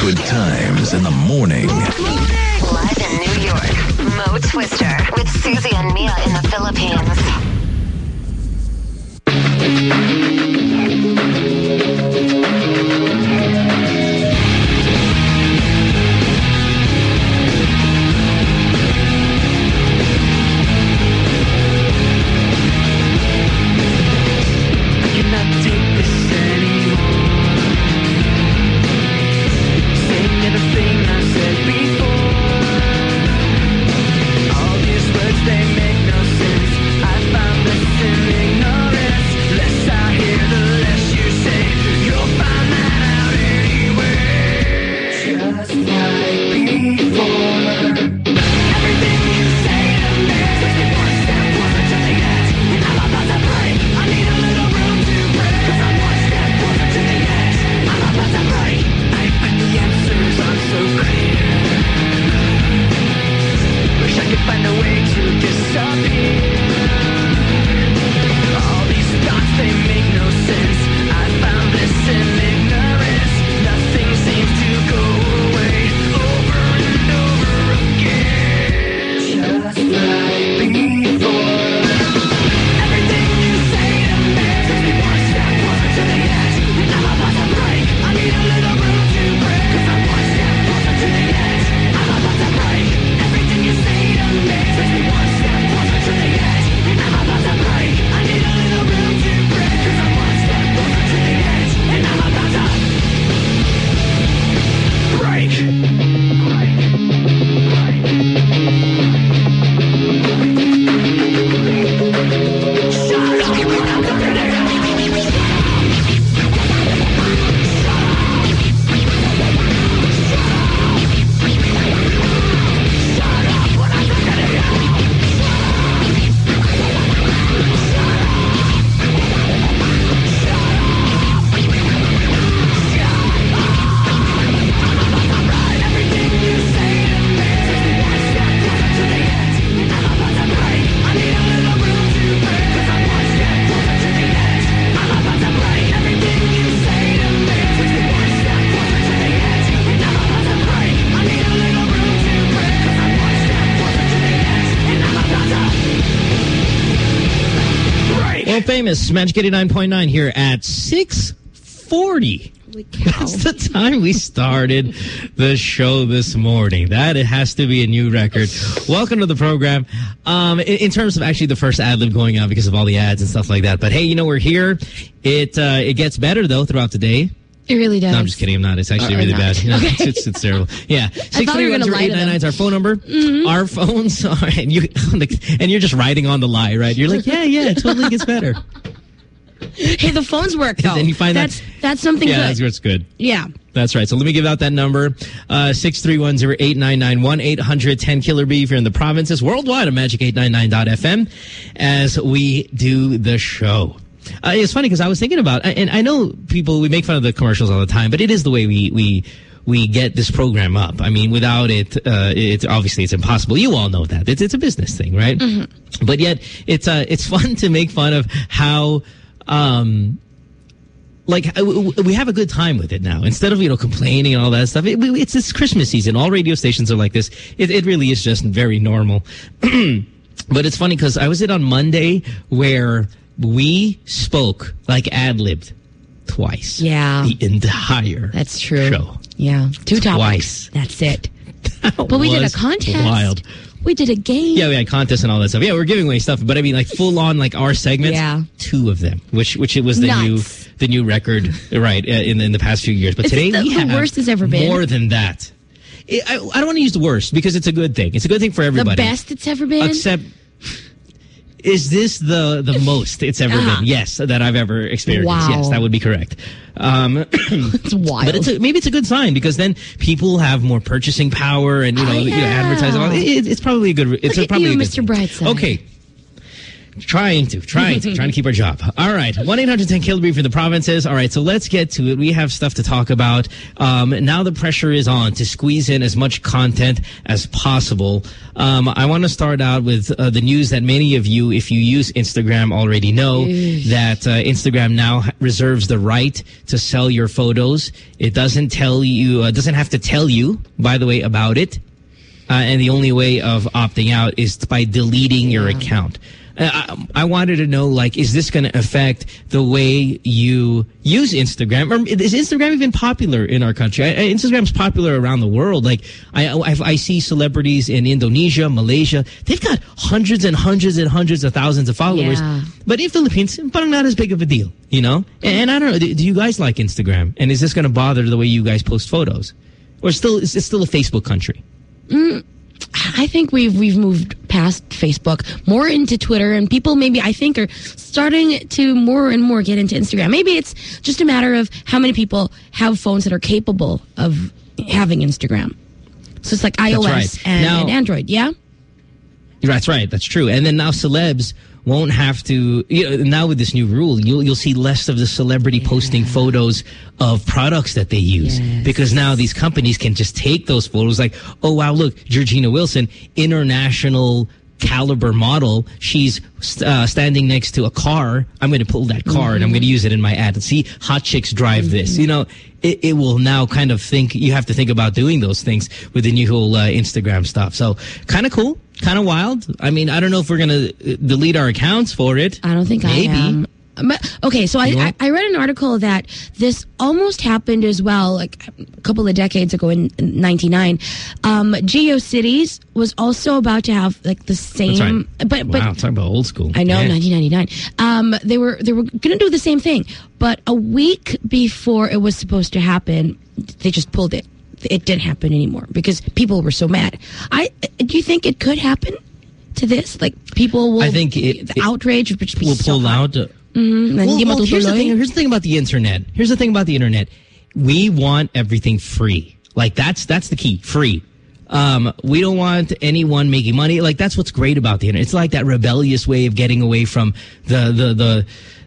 Good times in the morning. Live in New York, Mo Twister with Susie and Mia in the Philippines. World famous Magic 89.9 here at 640. That's the time we started the show this morning. That it has to be a new record. Welcome to the program. Um, in, in terms of actually the first ad lib going out because of all the ads and stuff like that. But hey, you know we're here. It uh, it gets better though throughout the day. It really does. No, I'm just kidding. I'm not. It's actually or really bad. Know, Okay. it's, it's, it's terrible. Yeah. thought you were gonna lie to them. 6310899 is our phone number. Mm-hmm. Our phones are, and you, and you're just riding on the lie, right? You're like, yeah, yeah, it totally gets better. Hey, the phones work though. then you find that- that's that's something yeah, good. that's good. Yeah. That's right. So let me give out that number, uh, 6310899 800 killer B if you're in the provinces, worldwide at magic899.fm as we do the show. Uh, it's funny because I was thinking about, and I know people, we make fun of the commercials all the time, but it is the way we, we, we get this program up. I mean, without it, uh, it's obviously it's impossible. You all know that. It's, it's a business thing, right? But yet it's, uh, it's fun to make fun of how, um, like uh, we have a good time with it now instead of you know complaining and all that stuff it, it's this christmas season all radio stations are like this it, it really is just very normal but it's funny because i was in on monday where we spoke like ad-libbed twice Yeah. the entire That's true. show Yeah. Two topics. Twice. That's it. But we did a contest. wild We did a game. yeah, we had contests and all that stuff. Yeah, we're giving away stuff, but I mean, like full on, like our segments. Yeah. two of them, which which it was the Nuts. new the new record, right? uh, In in the past few years, but It's today the- we the worst has ever been. More than that, I, I I don't want to use the worst because it's a good thing. It's a good thing for everybody. the best it's ever been. except. Is this the the most it's ever Ah. been? Yes, that I've ever experienced. Wow. Yes, that would be correct. Um, it's wild. but it's a, maybe it's a good sign because then people have more purchasing power and you know, I you know advertising. It, it's probably a good. It's Look a, at probably you, a good Mr. thing. Brightside. Okay. Trying to, trying to, trying to keep our job. All right. 1-810 Kilby for the provinces. All right. So let's get to it. We have stuff to talk about. Um, now the pressure is on to squeeze in as much content as possible. Um, I want to start out with uh, the news that many of you, if you use Instagram, already know that uh, Instagram now reserves the right to sell your photos. It doesn't tell you, uh, doesn't have to tell you, by the way, about it. Uh, and the only way of opting out is by deleting your account. Uh, I, I wanted to know, like, is this going to affect the way you use Instagram? Or is Instagram even popular in our country? I, Instagram's popular around the world. Like, I, I, I see celebrities in Indonesia, Malaysia. They've got hundreds and hundreds and hundreds of thousands of followers. Yeah. But in Philippines, parang not as big of a deal, you know? And, and I don't know, do, do you guys like Instagram? And is this going to bother the way you guys post photos? Or still, is it still a Facebook country? I think we've we've moved past Facebook, more into Twitter, and people maybe I think are starting to more and more get into Instagram. Maybe it's just a matter of how many people have phones that are capable of having Instagram. So it's like iOS right. and, Now- and Android. Yeah. That's right. That's true. And then now celebs won't have to. You know, now with this new rule, you'll you'll see less of the celebrity posting photos of products that they use Yes. because now these companies can just take those photos. Like, oh wow, look, Georgina Wilson, international caliber model. She's uh, standing next to a car. I'm going to pull that car and I'm going to use it in my ad. And see, hot chicks drive this. You know, it, it will now kind of think. You have to think about doing those things with the new whole uh, Instagram stuff. So kind of cool. Kind of wild. I mean, I don't know if we're going to delete our accounts for it. I don't think Maybe. I am. But, okay, so I, I. I read an article that this almost happened as well, like a couple of decades ago in '99. Um, GeoCities was also about to have like the same, right. but but wow, talking about old school. I know, Yeah. 1999. Um, they were they were going to do the same thing, but a week before it was supposed to happen, they just pulled it. It didn't happen anymore because people were so mad. I do you think it could happen to this? Like people will. I think it- the it outrage would just be We'll so pull high. out. Mm, Well, well, here's the thing. Here's the thing about the internet. Here's the thing about the internet. We want everything free. Like that's that's the key. Free. Um, we don't want anyone making money. Like that's what's great about the internet. It's like that rebellious way of getting away from the the the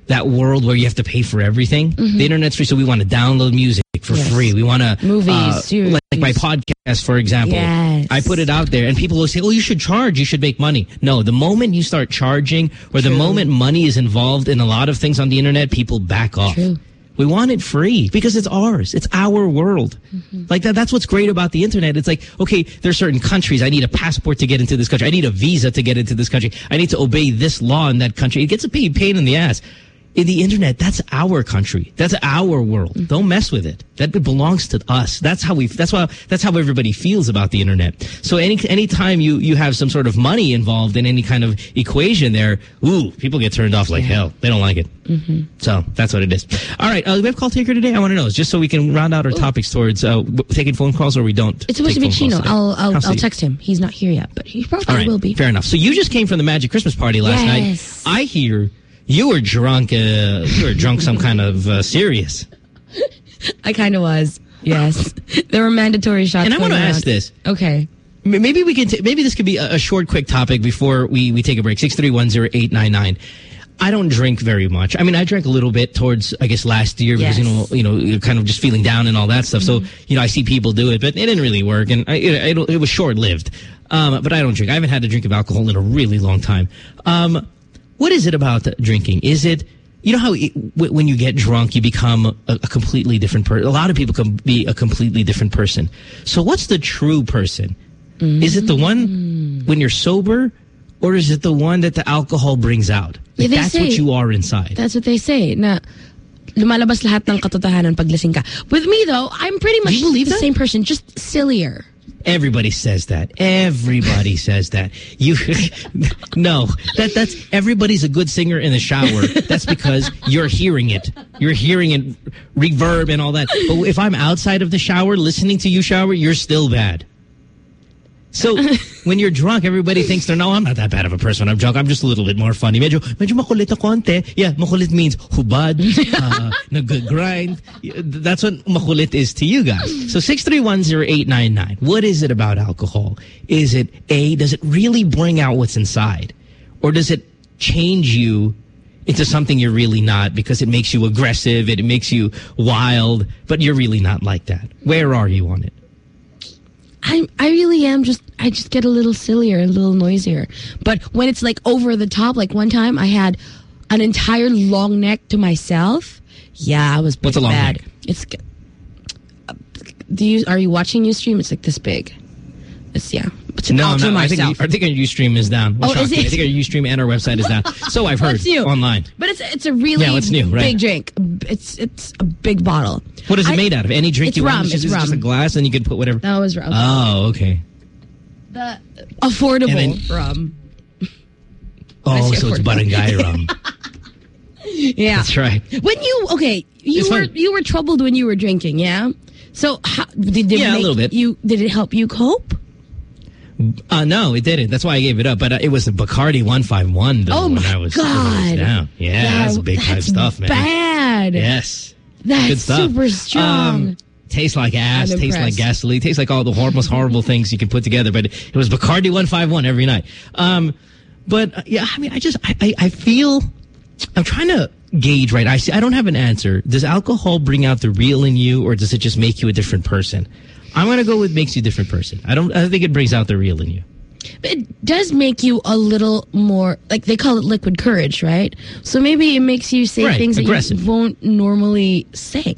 that world where you have to pay for everything. The internet's free, so we want to download music for. Yes. free. We want to Movies, series. like, my podcast, for example. Yes. I put it out there, and people will say, "Oh, you should charge. You should make money." No, the moment you start charging, or the moment money is involved in a lot of things on the internet, people back off. True. We want it free because it's ours. It's our world. Mm-hmm. Like that. That's what's great about the internet. It's like, okay, there's certain countries. I need a passport to get into this country. I need a visa to get into this country. I need to obey this law in that country. It gets a pain, pain in the ass. In the internet, that's our country. That's our world. Mm-hmm. Don't mess with it. That belongs to us. That's how we. That's why. That's how everybody feels about the internet. So any anytime you you have some sort of money involved in any kind of equation, there, ooh, people get turned off like hell. They don't like it. Mm-hmm. So that's what it is. All right, uh, we have call taker today? I want to know, just so we can round out our topics towards uh, taking phone calls or we don't. It's supposed to be Chino. I'll I'll, I'll text him. He's not here yet, but he probably right, will be. fair enough. So you just came from the Magic Christmas party last Yes. night. I hear you were drunk. Uh, you were drunk, some kind of uh, serious. I kind of was. Yes, there were mandatory shots. And I want to ask this. Okay. Maybe we can. T- maybe this could be a, a short, quick topic before we we take a break. Six three one zero eight nine nine. I don't drink very much. I mean, I drank a little bit towards, I guess, last year because you know, you know, you're kind of just feeling down and all that stuff. So, you know, I see people do it, but it didn't really work, and I, it, it, it was short lived. Um, but I don't drink. I haven't had a drink of alcohol in a really long time. Um, what is it about drinking? Is it you know how it, when you get drunk you become a, a completely different person? A lot of people can be a completely different person. So what's the true person? Is it the mm. one when you're sober, or is it the one that the alcohol brings out? Yeah, Like, that's what you are inside. That's what they say. Na lumalabas lahat ng katotohanan pag lasing ka. With me though, I'm pretty much you believe the that? same person, just sillier. Everybody says that. Everybody says that. You no, that that's everybody's a good singer in the shower. That's because you're hearing it. You're hearing it reverb and all that. But if I'm outside of the shower listening to you shower, you're still bad. So when you're drunk, everybody thinks they're no, I'm not that bad of a person when I'm drunk. I'm just a little bit more funny. Medyo, medyo makulit ako konti. Yeah, makulit means hubad, uh, nag-grind. That's what makulit is to you guys. So 6310899. What is it about alcohol? Is it A, does it really bring out what's inside? Or does it change you into something you're really not because it makes you aggressive, it, it makes you wild, but you're really not like that. Where are you on it? I I really am just I just get a little sillier, a little noisier. But when it's like over the top, like one time I had an entire long neck to myself. Yeah, I was pretty What's a long bad. neck? It's uh, do you are you watching Ustream? It's like this big. It's yeah. It's an No, no, I think. I think our Ustream is down. We're Oh, is shocked. I think our Ustream and our website is down. So I've heard new? online. But it's it's a really Yeah, what's new, right. big drink. It's it's a big bottle. What is it I- made out of? Any drink it's you rum, want? It's just, it's just a glass and you can put whatever. That was rum. Oh, okay. the affordable then- rum. Oh, so it's barangay rum. Yeah. That's right. When you okay, you It's were fine. you were troubled when you were drinking, yeah. So how, did it Yeah, a little bit. You did it help you cope? Uh, no, it didn't. That's why I gave it up. But uh, it was the Bacardi 151 though Oh when my I was, God. when I was down. Yeah, that's big time stuff, man. Bad. Yes. That's Good stuff. super strong. Um, tastes like ass, tastes like gasoline, tastes like all the hor- most horrible things you can put together. But it was Bacardi 151 every night. Um, but uh, yeah, I mean, I just, I, I, I feel, I'm trying to gauge, right? I see, I don't have an answer. Does alcohol bring out the real in you or does it just make you a different person? I'm going to go with makes you a different person. I don't, I think it brings out the real in you. But it does make you a little more like they call it liquid courage, right? So maybe it makes you say Right, things that aggressive. you won't normally say.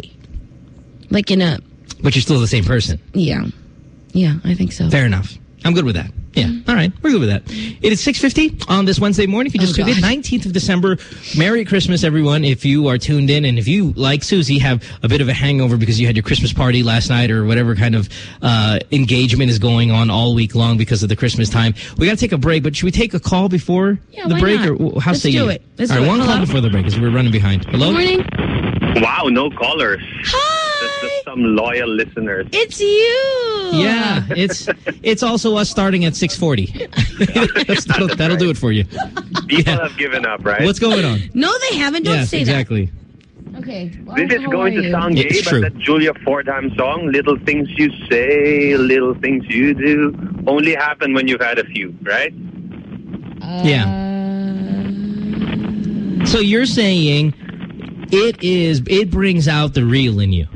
Like in a But you're still the same person. yeah. Yeah, I think so. Fair enough. I'm good with that. Yeah. All right. We're good with that. It is 6.50 on this Wednesday morning. If you just Oh, tuned in, 19th of December. Merry Christmas, everyone. If you are tuned in and if you, like Susie, have a bit of a hangover because you had your Christmas party last night or whatever kind of uh, engagement is going on all week long because of the Christmas time, we got to take a break. But should we take a call before Yeah, the break? not? Or w- how Let's say do you? it. Let's all right, do it. one call before the break because we're running behind. Hello? Good morning. Wow, no callers. Hi. That's just some loyal listeners. It's you. Yeah, it's it's also us starting at 6.40. That's, that'll, that'll do it for you. People Yeah. have given up, right? What's going on? No, they haven't. Don't yes, say exactly. that. Okay. Well, this is going to sound gay, it's but true. that Julia Fordheim song, Little Things You Say, Little Things You Do, only happen when you've had a few, right? Uh, So you're saying it is it brings out the real in you.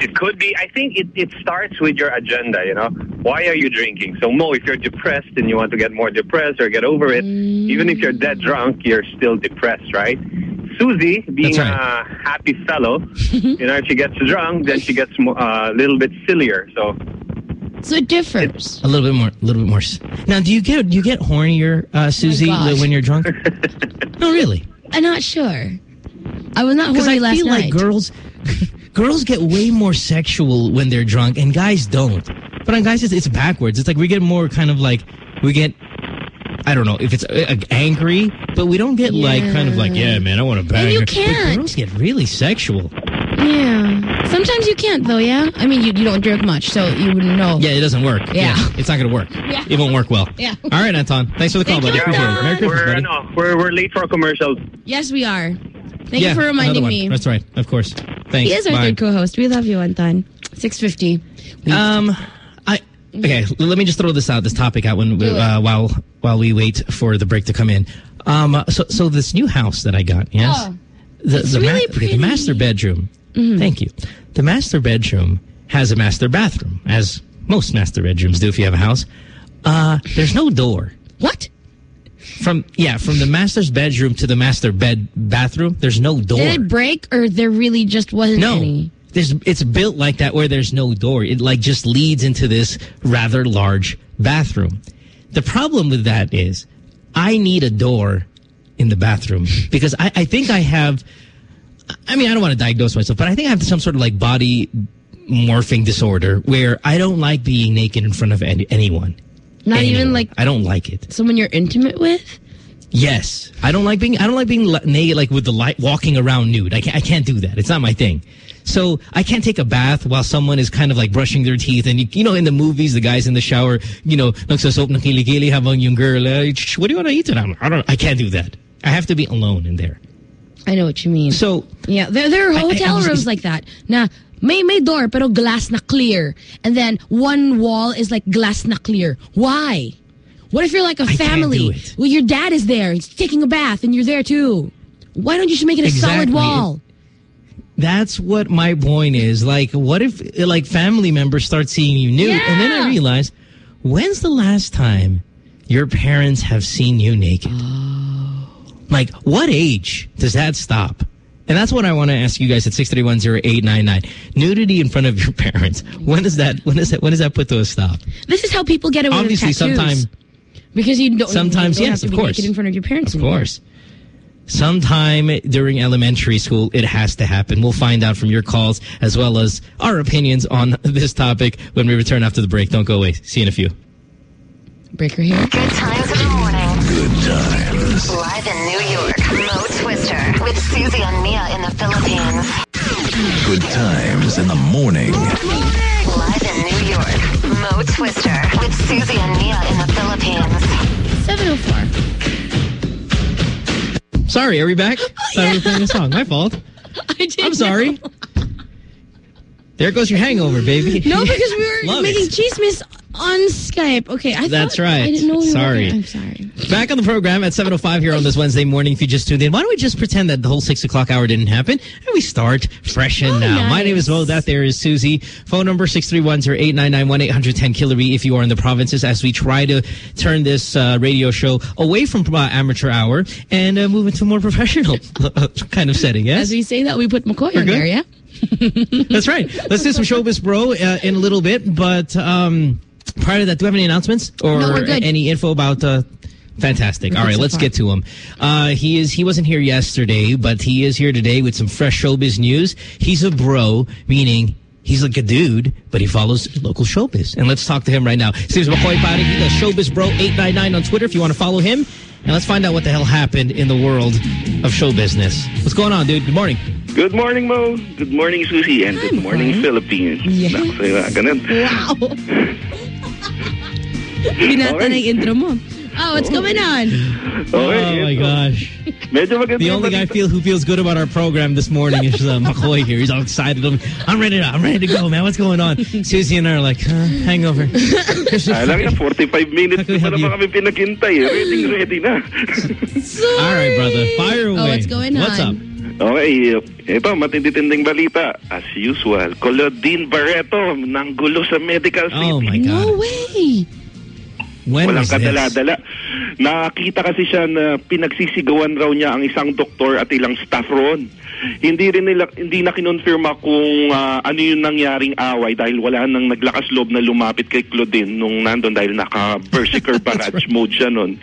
It could be. I think it, it starts with your agenda, you know. Why are you drinking? So, Mo, if you're depressed and you want to get more depressed or get over it, even if you're dead drunk, you're still depressed, right? Susie, being right. a happy fellow, you know, if she gets drunk, then she gets mo- uh, a little bit sillier. So, so it differs. A little bit more, a little bit more. Now, do you get do you get hornier, uh, Susie, gosh. when you're drunk? no, really. I'm not sure. I was not Because horny I last feel like girls, girls get way more sexual when they're drunk, and guys don't. But on guys, it's, it's backwards. It's like we get more kind of like we get. I don't know if it's uh, uh, angry, but we don't get like kind of like, yeah, man, I want to bang And you her. But can't. girls get really sexual. Yeah. Sometimes you can't though. Yeah. I mean, you, you don't drink much, so you wouldn't know. Yeah, it doesn't work. Yeah. it's not going to work. Yeah. It won't work well. Yeah. All right, Anton. Thanks for the call, Thank buddy. you, Appreciate it. Merry Christmas, we're, buddy. no, we're, we're late for commercials. Yes, we are. Thank yeah, you for reminding one. me. That's right. Of course. Thanks. He is our Bye. third co-host. We love you, Anton. Six fifty. Um, I okay. Let me just throw this out, this topic out when uh, while while we wait for the break to come in. Um, so so this new house that I got, yes, Oh, the the, really the pretty. Mm-hmm. master bedroom. Thank you. The master bedroom has a master bathroom, as most master bedrooms do if you have a house. Uh, there's no door. what? From yeah, from the master's bedroom to the master bed bathroom, there's no door. Did it break, or there really just wasn't No. any? There's it's built like that where there's no door. It like just leads into this rather large bathroom. The problem with that is I need a door in the bathroom because I, I think I have I mean I don't want to diagnose myself, but I think I have some sort of like body morphing disorder where I don't like being naked in front of any, anyone. Not even like I don't like it. someone you're intimate with. Yes, I don't like being. I don't like being naked, like with the light, walking around nude. I can't. I can't do that. It's not my thing. So I can't take a bath while someone is kind of like brushing their teeth, and you, you know, in the movies, the guys in the shower, you know, nagsasoap ng kilikili habang yung girl. Uh, "Shh, what do you want to eat? And I'm, I don't. I can't do that. I have to be alone in there. I know what you mean. So Yeah, there, there are I- I hotel was- rooms like that. Na may may door pero glass na clear, and then one wall is like glass na clear. Why? What if you're like a I can't family? do it. Well, your dad is there. He's taking a bath, and you're there too. Why don't you just make it a solid Exactly. wall? That's what my point is. Like, what if like family members start seeing you nude, and then I realize, when's the last time your parents have seen you naked? Like, what age does that stop? And that's what I want to ask you guys at six three one zero eight nine nine. Nudity in front of your parents. When does that? When does that? When does that put to a stop? This is how people get away Obviously, with tattoos. sometime, because you don't. Sometimes, you don't yes, have to of be course. in front of your parents. of anymore. course. Sometime during elementary school, it has to happen. We'll find out from your calls as well as our opinions on this topic when we return after the break. Don't go away. See you in a few. Breaker here. Good times in the morning. Good times. Live in New York, Mo Twister with Susie and Mia in the Philippines. Good times in the morning. Live in New York, Mo Twister with Susie and Mia in the Philippines. 704. Sorry, are we back? Thought we were playing a song. My fault. I did I'm sorry. There goes your hangover, baby. No, because we were making it. chismis on Skype. Okay, I That's thought- right. I didn't know. we were- Sorry. I'm sorry. Back on the program at 7.05 here on this Wednesday morning. If you just tuned in, why don't we just pretend that the whole 6 o'clock hour didn't happen? And we start fresh and Oh, now. My name is Mo. That there is Susie. Phone number 631-0899-1810-KILLERB if you are in the provinces as we try to turn this uh, radio show away from uh, amateur hour and uh, move into a more professional kind of setting, yes? As we say that, we put McCoy We're on good? there, yeah? That's right. Let's do some showbiz, bro, uh, in a little bit. But um, prior to that, do we have any announcements or No, any info about? Uh, fantastic. All right, so let's far. get to him. Uh, he is. He wasn't here yesterday, but he is here today with some fresh showbiz news. He's a bro, meaning. He's like a dude, but he follows local showbiz. And let's talk to him right now. Name's McCoy. He's a showbiz bro 899 on Twitter if you want to follow him. And let's find out what the hell happened in the world of show business. What's going on, dude? Good morning. Good morning, Mo. Good morning, Susie. And good morning, Philippines. Yes. Naku, ah, ganun. Wow. Binata Okay. na yung intro mo. Oh, what's going on? Okay, oh my gosh. The only guy feel who feels good about our program this morning is uh, McCoy here. He's all excited. I'm, I'm ready to, I'm ready to go, man. What's going on? Susie and I are like, huh, hangover. Ah, lang 45 minutes How can we naman kami pinaghintay. Ready, ready na. Sorry. All right, brother. Fire away. Oh, what's going on? What's up? okay, ito, matindi-tinding balita. As usual, Claudine Barreto, nang gulo sa medical city. Oh, my God. No way. When Walang kadala-dala. Nakita kasi siya na pinagsisigawan raw niya ang isang doktor at ilang staff roon. Hindi rin nila hindi na kinonfirma kung ah, ano yung nangyaring away dahil wala nang naglakas loob na lumapit kay Claudine nung nandun dahil naka berserker barrage mode siya nun.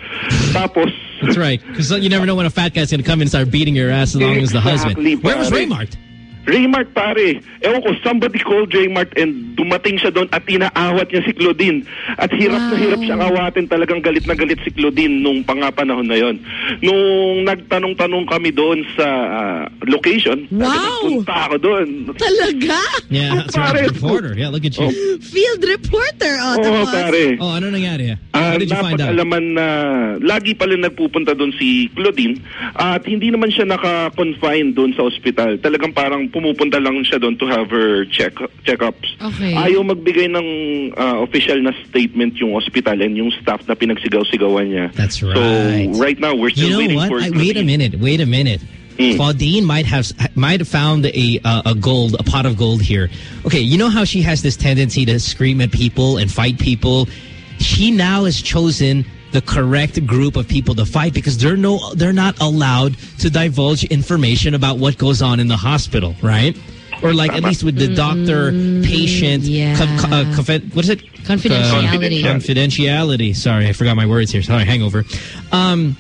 Tapos That's right. Because you never know when a fat guy's going to come and start beating your ass as long as the husband. Where was. Raymart? Raymart pare, ewan ko, somebody called Raymart and dumating siya doon at inaawat niya si Claudine. At hirap na Wow. hirap siyang awatin, talagang galit na galit si Claudine nung pangapanahon na yon. Nung nagtanong-tanong kami doon sa ah, location, Wow. punta ako doon. Talaga? Yeah, that's right. Pare. Reporter. Yeah, look at you. Field reporter. Oh, tapos. pare. Oh, ano nangyari? Ah, What did you find out? napag-alaman na lagi pala nagpupunta doon si Claudine at hindi naman siya naka-confine doon sa ospital. Talagang parang pumupunta lang siya doon to have her check check-ups. Okay. Ayaw magbigay ng ah, official na statement yung hospital and yung staff na pinagsigaw-sigawan niya. That's So right. right now we're still You still know waiting what? for I, wait a minute. Wait a minute. Mm. Claudine might have might have found a uh, a gold, a pot of gold here. Okay, you know how she has this tendency to scream at people and fight people. She now has chosen the correct group of people to fight because they're no they're not allowed to divulge information about what goes on in the hospital, right? Or like at least with the doctor, patient, yeah. co- co- uh, what is it? Confidentiality. Uh, confidentiality. Sorry, I forgot my words here. Sorry, hangover. Um,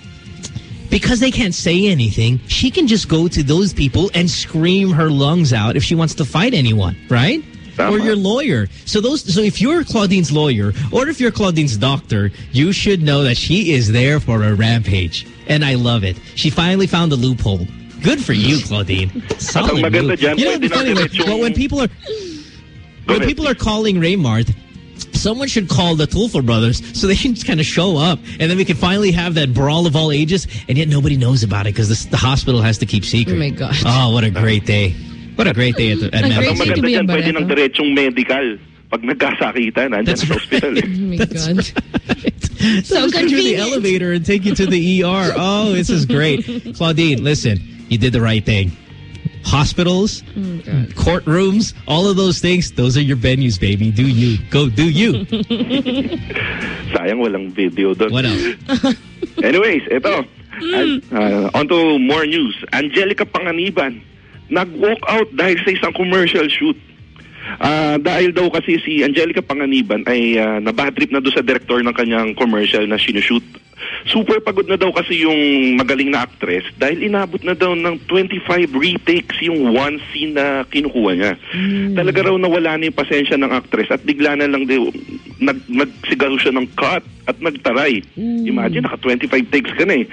because they can't say anything, she can just go to those people and scream her lungs out if she wants to fight anyone, right? Tama. Or your lawyer. So those. So if you're Claudine's lawyer, or if you're Claudine's doctor, you should know that she is there for a rampage, and I love it. She finally found the loophole. Good for you, Claudine. Solid move. dyan, You know, pwede the funny na way, diretsong- well, when people are when people are calling Raymart, someone should call the Tulfo brothers so they can just kind of show up, and then we can finally have that brawl of all ages, and yet nobody knows about it because the hospital has to keep secret. Oh my gosh. Oh, what a great day! What a great day at, the, at A Ang great medical. day maganda dyan, pwede ng diretsong medical. Pag nagkasakita, nandyan sa hospital. eh. Oh my That's God. right. So Just put you the elevator and take you to the ER. Oh, this is great. Claudine, listen, you did the right thing. Hospitals, courtrooms, all of those things, those are your venues, baby. Do you. Go do you. Sayang walang video doon. What else? Anyways, ito. Uh, on to more news. Angelica Panganiban, nag-walk out dahil sa isang commercial shoot. Ah, dahil daw kasi si Angelica Panganiban ay uh, nabad trip na doon sa director ng kanyang commercial na sinushoot. Super pagod na daw kasi yung magaling na actress dahil inabot na daw ng 25 retakes yung one scene na kinukuha niya. Talaga raw nawala na yung pasensya ng actress at bigla na lang daw nag, nagsigaro siya ng cut at nagtaray. Imagine, naka 25 takes ka na eh.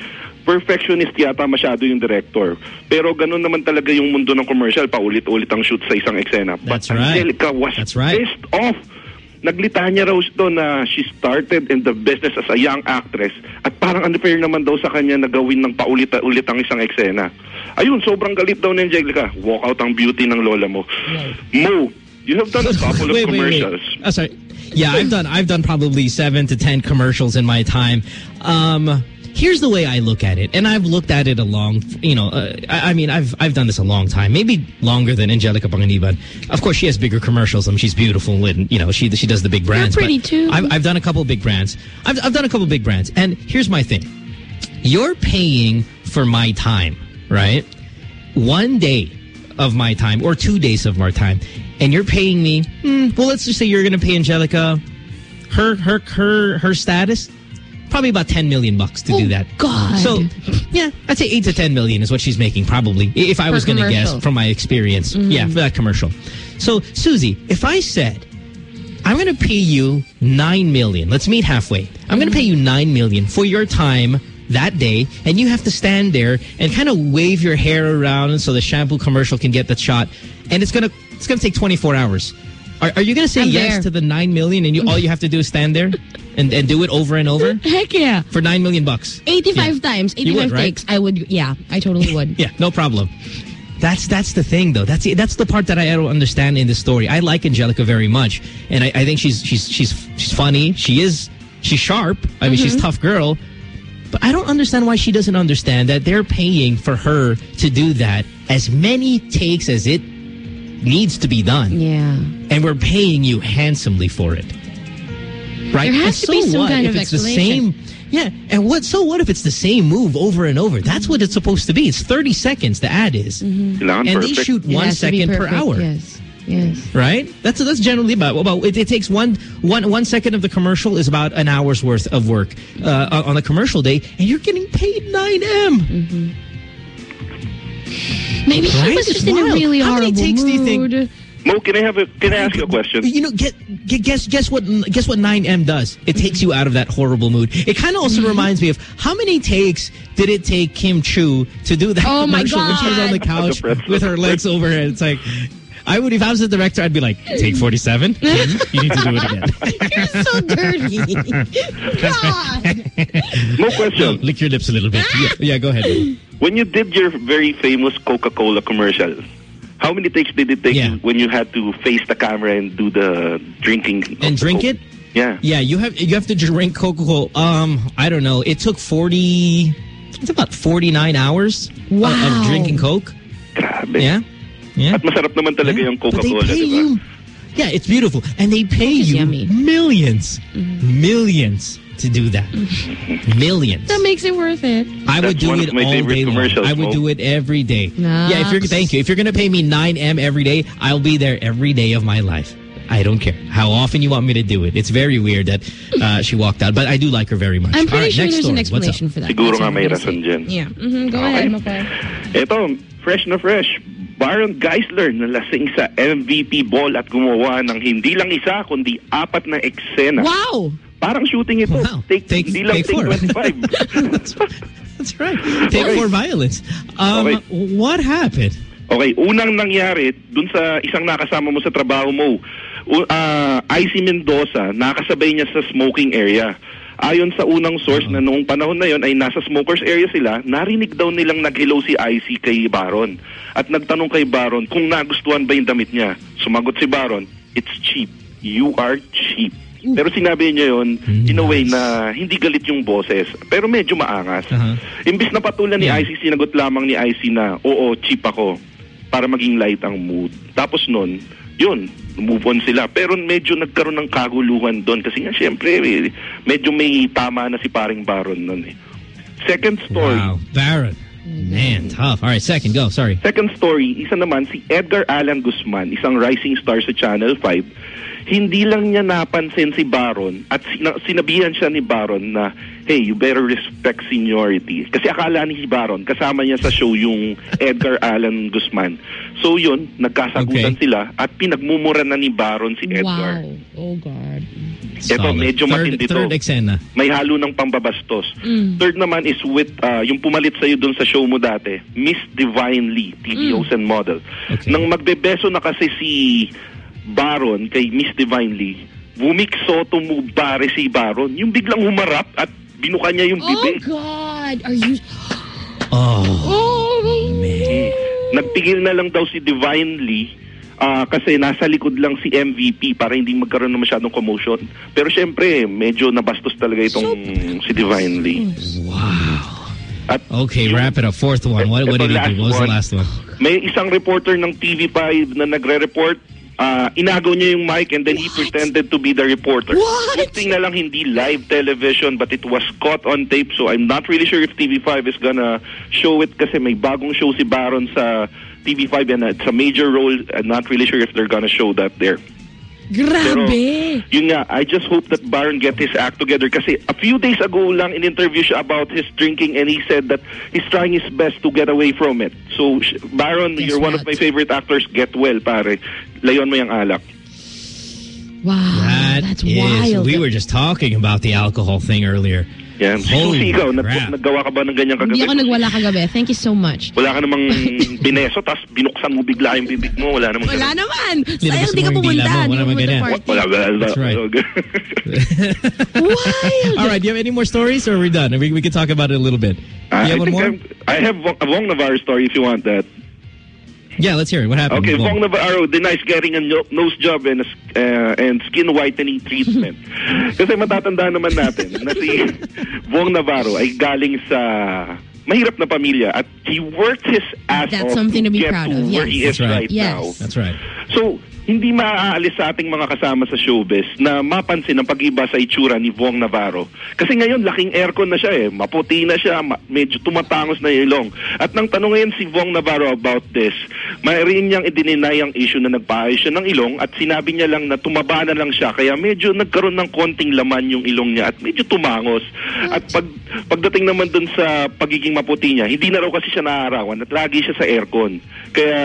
Perfectionist yata masyado yung director. Pero ganun naman talaga yung mundo ng commercial. Paulit-ulit ang shoot sa isang eksena. That's But right. Angelica was That's right. pissed off. Naglita niya raw ito na she started in the business as a young actress at parang unfair naman daw sa kanya na gawin ng paulit-ulit ang isang eksena. Ayun, sobrang galit daw ni Angelica. Walk out ang beauty ng lola mo. Mo, you have done a couple of wait, wait, wait. commercials. Oh, sorry. Yeah, I've done I've done probably seven to ten commercials in my time. Um, here's the way I look at it, and I've looked at it a long, you know, uh, I, I mean, I've I've done this a long time, maybe longer than Angelica Panganiban. Of course, she has bigger commercials. I mean, she's beautiful, and you know, she she does the big brands. pretty too. I've, I've done a couple big brands. I've I've done a couple big brands, and here's my thing: you're paying for my time, right? One day of my time or two days of my time, and you're paying me. hmm, well, let's just say you're going to pay Angelica her her her her status probably about 10 million bucks to do Oh, that. God. So, yeah, I'd say 8 to 10 million is what she's making probably if I was going to guess from my experience. Mm-hmm. Yeah, for that commercial. So, Susie, if I said I'm going to pay you 9 million. Let's meet halfway. I'm going to pay you mm-hmm. 9 million for your time that day and you have to stand there and kind of wave your hair around so the shampoo commercial can get that shot and it's going to it's going to take 24 hours. Are, are you going to say I'm yes there. to the 9 million and you all you have to do is stand there and and do it over and over Heck yeah. for 9 million bucks? 85 Yeah. times, 85 would, right? takes. I would, yeah, I totally would. Yeah, no problem. That's that's the thing though. That's that's the part that I don't understand in the story. I like Angelica very much, and I, I think she's she's she's she's funny. She is she's sharp. I mean, she's a tough girl. But I don't understand why she doesn't understand that they're paying for her to do that as many takes as it needs to be done, Yeah. and we're paying you handsomely for it. Right? There And has to be so some what kind if of it's the same yeah, and what? So what if it's the same move over and over? That's what it's supposed to be. It's thirty seconds. The ad is, Kailangan and they shoot It one has to be second per hour. Yes. Yes. Right? That's that's generally about about. It, it takes one one one second of the commercial is about an hour's worth of work uh, on- on a commercial day, and you're getting paid nine m. Maybe he Right? was It's just in a wild. really How many horrible takes do you think- mood. Mo, can I have a, can I ask you a question? You know, get, get guess guess what guess what 9M does? It takes you out of that horrible mood. It kind of also Mm-hmm. reminds me of how many takes did it take Kim Chiu to do that Oh, my commercial when she was on the couch with her legs over her? It's like I would if I was the director, I'd be like, take 47. Kim, you need to do it again. You're so dirty. God. Mo No, question. lick your lips a little bit. Yeah, yeah go ahead. When you did your very famous Coca-Cola commercial, how many takes did it take Yeah. when you had to face the camera and do the drinking? And drink it? Yeah. Yeah, you have you have to drink Coca-Cola. Um, I don't know. It took 40 it's about 49 hours of- of drinking Coke. Grabe. Yeah. Yeah. At masarap naman talaga Yeah, yung Coca-Cola, di ba? Yeah, it's beautiful, and they pay you yummy. 1000000s millions to do that. Millions. That makes it worth it. I would do it all day long. I would do it every day. Yeah, if you're thank you. If you're gonna pay me 9M every day, I'll be there every day of my life. I don't care how often you want me to do it. It's very weird that uh, she walked out, but I do like her very much. I'm pretty right, sure next there's an story. What's explanation for that. Siguro nga may I'm gonna rason say. dyan. Yeah. hmm Go Okay. ahead, Makoy. Ito, fresh na fresh. Baron Geisler nalasing sa MVP ball at gumawa ng hindi lang isa kundi apat na eksena. Wow. Parang shooting ito. Wow. Take, Take- hindi lang take take four. 25. that's, that's right. Take Okay. more violence. Um, Okay. What happened? Okay, unang nangyari dun sa isang nakasama mo sa trabaho mo, u- ah, IC Mendoza, nakasabay niya sa smoking area. Ayon sa unang source na noong panahon na yon ay nasa smokers area sila, narinig daw nilang nag-hello si IC kay Baron. At nagtanong kay Baron kung nagustuhan ba yung damit niya. Sumagot si Baron, it's cheap. You are cheap. Pero sinabi niya yon in a way na hindi galit yung boses, pero medyo maangas. Uh-huh. Imbis na patulan ni. IC, sinagot lamang ni IC na, oo, cheap ako para maging light ang mood. Tapos nun, yun, move on sila. Pero medyo nagkaroon ng kaguluhan doon kasi nga syempre, eh, medyo may tama na si paring Baron nun eh. Second story. Wow. Baron. Man, tough. All right, second, go. Sorry. Second story, isa naman si Edgar Allan Guzman, isang rising star sa Channel 5. Hindi lang niya napansin si Baron at sina- sinabihan siya ni Baron na, hey, you better respect seniority. Kasi akala ni si Baron, kasama niya sa show yung Edgar Allan Guzman. So yun, nagkasagutan Okay. sila at pinagmumura na ni Baron si Edgar. Wow. Oh, God. Ito, Solid. medyo third, matindi to. Third eksena. May halo ng pambabastos. Third naman is with uh, yung pumalit sa'yo dun sa show mo dati, Miss Divine Lee, TV host and model. Okay. Nang magbebeso na kasi si Baron kay Miss Divine Lee, bumikso tumubare si Baron, yung biglang humarap at binuka niya yung Oh, bibig. God. Are you... Oh, Oh, man. Nagpigil na lang daw si Divine Lee ah, kasi nasa likod lang si MVP para hindi magkaroon ng masyadong commotion. Pero syempre, medyo nabastos talaga itong si Divine Lee. Wow. At Okay, wrap it up. Fourth one. What, what did he do? What was the last one? May isang reporter ng TV5 na nagre-report, ah, inagaw niya yung mic and then he pretended to be the reporter. What? Good thing na lang hindi live television but it was caught on tape so I'm not really sure if TV5 is gonna show it kasi may bagong show si Baron sa TV5 and it's a major role. I'm not really sure if they're gonna show that there. Pero, Grabe. yun nga, I just hope that Baron get his act together kasi a few days ago lang in interview siya about his drinking and he said that he's trying his best to get away from it. So, sh- Baron, Guess you're one of my favorite actors. Get well, pare. Layon mo yung alak. Wow. That That's is- wild. We were just talking about the alcohol thing earlier. Yan. Holy Susi, ikaw, nag- naggawa ka ba ng ganyang kagabi? Hindi ako nagwala kagabi. Thank you so much. Wala ka namang bineso, tapos binuksan mo bigla yung bibig mo. Wala namang Wala ganun. naman. Sayang di ka pumunta. Wala naman ganyan. party. Wala, wala, That's right. Wild. All right, do you have any more stories or are we done? We, we can talk about it a little bit. I, you have one think more? I have a Vong Navarro story if you want that. Yeah, let's hear it. What happened? Okay, Go. Vhong Navarro denies getting a nose job and, a s- uh, and skin whitening treatment. Kasi matatanda naman natin na si Vhong Navarro ay galing sa mahirap na pamilya at he worked his ass That's off something to be get proud to of, where yes. he is That's right. right Yes. now. That's right. So, hindi maaalis sa ating mga kasama sa showbiz na mapansin ang pag-iba sa itsura ni Vong Navarro. Kasi ngayon, laking aircon na siya eh. Maputi na siya, ma- medyo tumatangos na yung ilong. At nang tanong ngayon si Vong Navarro about this, mayroon niyang idininay ang issue na nagpaayos siya ng ilong at sinabi niya lang na tumaba na lang siya kaya medyo nagkaroon ng konting laman yung ilong niya at medyo tumangos. At pag, pagdating naman dun sa pagiging maputi niya, hindi na raw kasi siya naaarawan at lagi siya sa aircon. Kaya,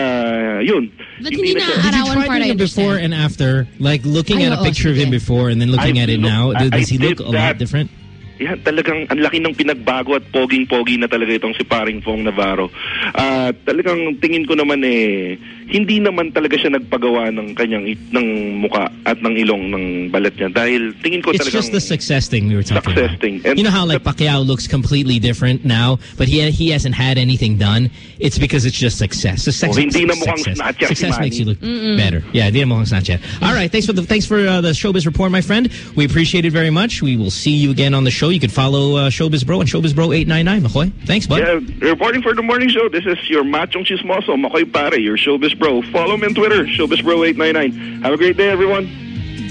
yun. Ba't hindi na siya- Did you Arawan try doing it before and after? Like looking Ay, at a picture of him before and then looking I at it look- now? I- Does I he look a lot different? Yan, talagang ang laki ng pinagbago at poging-pogi na talaga itong si paring Fong Navarro. At talagang tingin ko naman eh, hindi naman talaga siya nagpagawa ng kanyang ng muka at ng ilong ng balat niya dahil tingin ko It's talagang just the success thing we were talking Success about. thing. And you know how like Pacquiao looks completely different now, but he he hasn't had anything done. It's because it's just success. The sex, Oh, hindi na mukhang success, snatcher success Manny. makes you look better. Yeah, hindi na mukhang snatcher. All right, thanks for the thanks for uh, the showbiz report, my friend. We appreciate it very much. We will see you again on the show. You can follow uh, Showbiz Bro and Showbiz Bro eight nine nine. Makoy, thanks, bud. Yeah, reporting for the morning show. This is your machong chismoso, Makoy Pare, your showbiz bro. Follow me on Twitter, showbizbro899. Have a great day, everyone.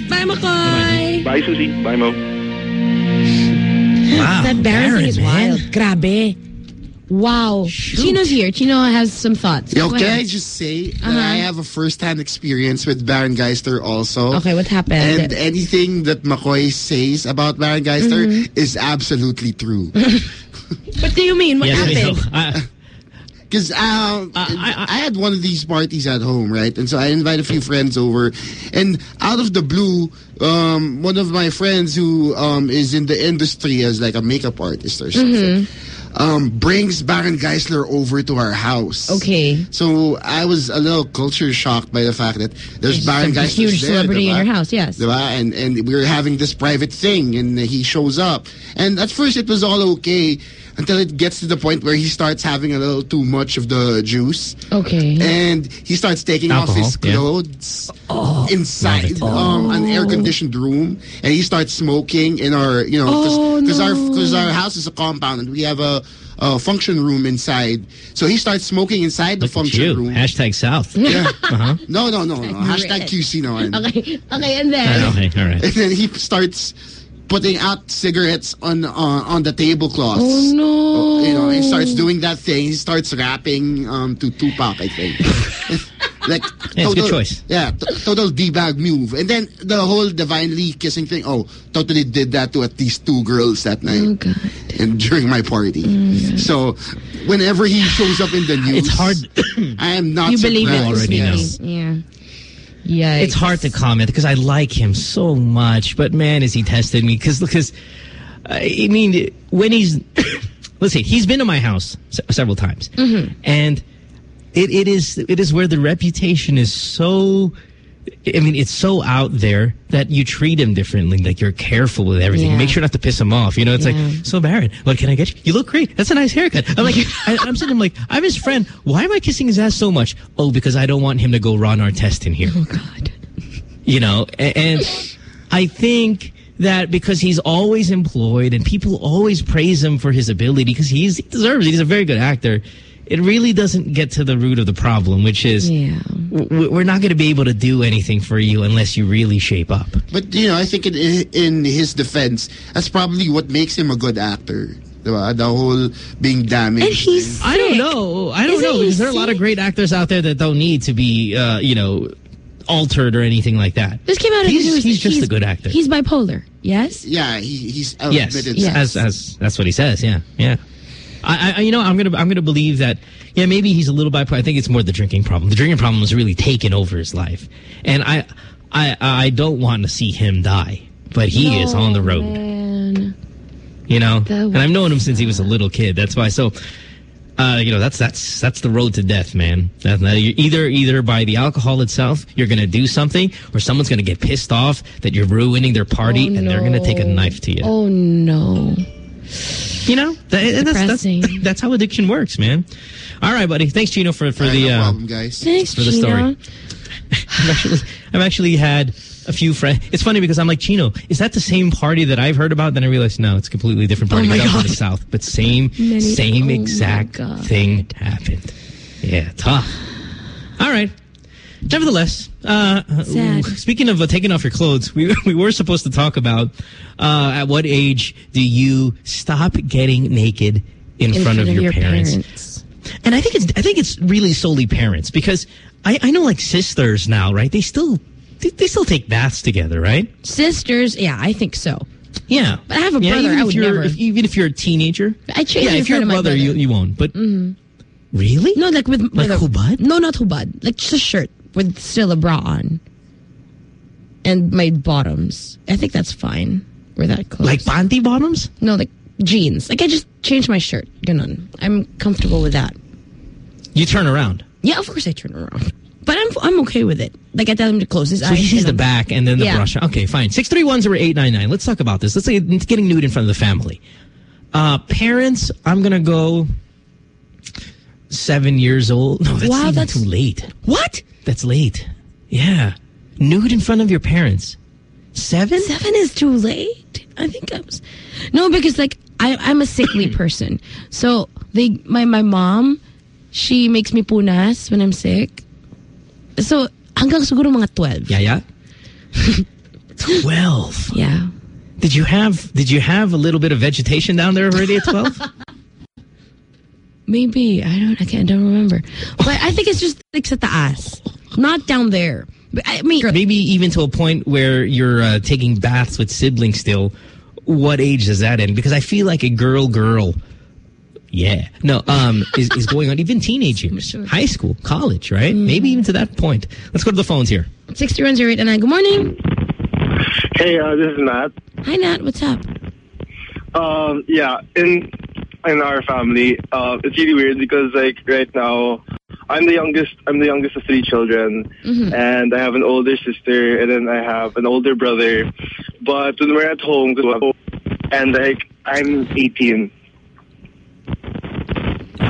Bye, Makoy. Bye, Susie. Bye, Mo. Wow, That Baron thing is man. wild. Grabe. Wow. Chino's here. Chino has some thoughts. Yo, Go can I just say that Uh-huh. I have a first-hand experience with Baron Geisler also. Okay, what happened? And anything that McCoy says about Baron Geisler Mm-hmm. is absolutely true. what do you mean? What Yes, we know. happened? I- Because um, I- I, had one of these parties at home, right? And so I invite a few friends over. And out of the blue, um, one of my friends who um, is in the industry as like a makeup artist or something, um, brings Baron Geisler over to our house. Okay. So I was a little culture shocked by the fact that there's He's Baron a Geisler huge there, celebrity in your house, yes. Diba? And and we were having this private thing, and he shows up. And at first it was all okay. Until it gets to the point where he starts having a little too much of the juice. Okay. And he starts taking off Alcohol, his yeah. clothes Oh, inside um, an air conditioned room, and he starts smoking in our, you know, Oh, because our because our house is a compound and we have a, a function room inside. So he starts smoking inside the Look at function room. Hashtag South. Yeah. Uh-huh. No, no, no, no. Hashtag it. QC naman. Okay. Okay, and then. Okay, all right. And then he starts putting out cigarettes on uh, on the tablecloths. Oh no. You know, he starts doing that thing. He starts rapping um, to Tupac, I think. like Yeah, it's a good choice. Yeah, t- total d-bag move. And then the whole Divine Lee kissing thing. Oh, totally did that to at least two girls that night. Oh god. And during my party. So, whenever he shows up in the news, It's hard. I am not You believe it already know. Yeah. Yeah. It's hard to comment because I like him so much, but man, is he tested me? Because because I mean, when he's let's see, he's been to my house se- several times, mm-hmm. and it, it is it is where the reputation is so. I mean, it's so out there that you treat him differently. Like you're careful with everything. Yeah. Make sure not to piss him off. You know, it's Yeah. like, so Baron, what can I get you? You look great. That's a nice haircut. I'm like, I, I'm sitting. I'm like, I'm his friend. Why am I kissing his ass so much? Oh, because I don't want him to go Ron Artest in here Oh god. you know a- and i think that because he's always employed and people always praise him for his ability because he's he deserves it he's a very good actor it really doesn't get to the root of the problem which is Yeah. we're not going to be able to do anything for you unless you really shape up But you know, I think in in his defense, that's probably what makes him a good actor. The whole being damaged. And he's i don't know i don't Isn't know he because there are a lot of great actors out there that don't need to be uh, you know altered or anything like that This came out of he's, the news. he's just a good actor He's bipolar. Yes. yeah, he, he's Yes, admitted Yes. that. as as that's what he says. Yeah, yeah. I, I you know I'm gonna I'm gonna believe that. Yeah, maybe he's a little bipolar. I think it's more the drinking problem. The drinking problem has really taken over his life, and I I I don't want to see him die, but he is on the road. Man. You know, and I've known him since he was a little kid. That's why. So. Uh, you know that's that's that's the road to death, man. That, that either either by the alcohol itself, you're gonna do something, or someone's gonna get pissed off that you're ruining their party, Oh, and they're gonna take a knife to you. Oh no. You know, that, and that's, that's, that's how addiction works, man. All right, buddy. Thanks, Chino, for for Alright, the. no uh, problem, guys. Thanks For the Gina. story. I've actually, I've actually had a few friends. It's funny because I'm like Chino. Is that the same party that I've heard about? Then I realized no, it's a completely different party. Oh my That was in God. the South, but same Many- same oh exact thing happened. Yeah, tough. All right. Nevertheless, uh, speaking of uh, taking off your clothes, we we were supposed to talk about uh, at what age do you stop getting naked in, In front, of, your, parents. parents. And I think it's I think it's really solely parents because I, I know like sisters now, right? They still they, they still take baths together, right? Sisters, yeah, I think so. Yeah. But I have a yeah, brother, Even I if would you're, never. If, even if you're a teenager. I changed Yeah, if you're a brother, brother. you you won't. But really, No, like with Like a, hubad? No, not hubad. Like just a shirt with still a bra on, and my bottoms. I think that's fine. We're that close. like panty bottoms. no, like jeans. Like I just changed my shirt. Ganun. I'm comfortable with that. You turn around. Yeah, of course I turn around, but I'm I'm okay with it. Like I tell him to close his So eyes. he sees the ganun. back and then the Yeah. brush. Okay, fine. Six three one zero eight nine nine. Let's talk about this. Let's say it's getting nude in front of the family. Uh, parents, I'm gonna go seven years old. No, that's Wow, even that's- too late. What? That's late. Yeah, nude in front of your parents. Seven? Seven is too late. I think I was no because like I I'm a sickly person. So they my my mom she makes me punas when I'm sick. So hanggang siguro mga 12. Yeah, yeah. Twelve. Yeah. Did you have Did you have a little bit of vegetation down there already at twelve? Maybe I don't I can't I don't remember. But I think it's just like sa taas. Not down there. I mean Maybe even to a point where you're uh, taking baths with siblings still. What age does that end? Because I feel like a girl, girl. Yeah. No, um, is, is going on even teenage years, Sure. high school, college, right? Maybe even to that point. Let's go to the phones here. 6108 and I good morning. Hey, uh, this is Matt. Hi Nat, what's up? Um, yeah, in in our family, uh, it's really weird because like right now, I'm the youngest. I'm the youngest of three children, and I have an older sister, and then I have an older brother. But when we're at home, and like I'm 18,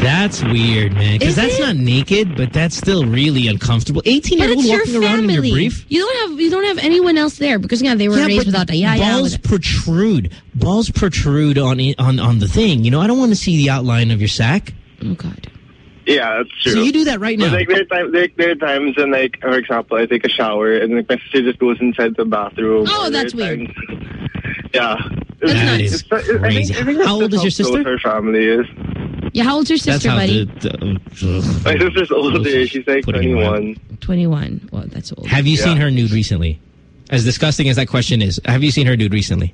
That's weird, man. Because that's it? not naked, but that's still really uncomfortable. 18 year old it's your walking around in your brief. You don't have you don't have anyone else there because yeah, they were raised but without a yaya. balls with- protrude. Balls protrude on i- on on the thing. You know, I don't want to see the outline of your sack. Oh God. Yeah, that's true. So you do that right But now. like there are, time, there, there are times when like for example I take a shower and like my sister just goes inside the bathroom. Oh, that's weird. times- Yeah. That's That nice. is It's- I think- crazy. I think How old is your sister? Her family is. Yeah, how old's your sister, how buddy? the, the- My sister's older. She's like Putting it around. 21. Twenty one. Well, that's old. Have you Yeah. seen her nude recently? As disgusting as that question is, have you seen her nude recently?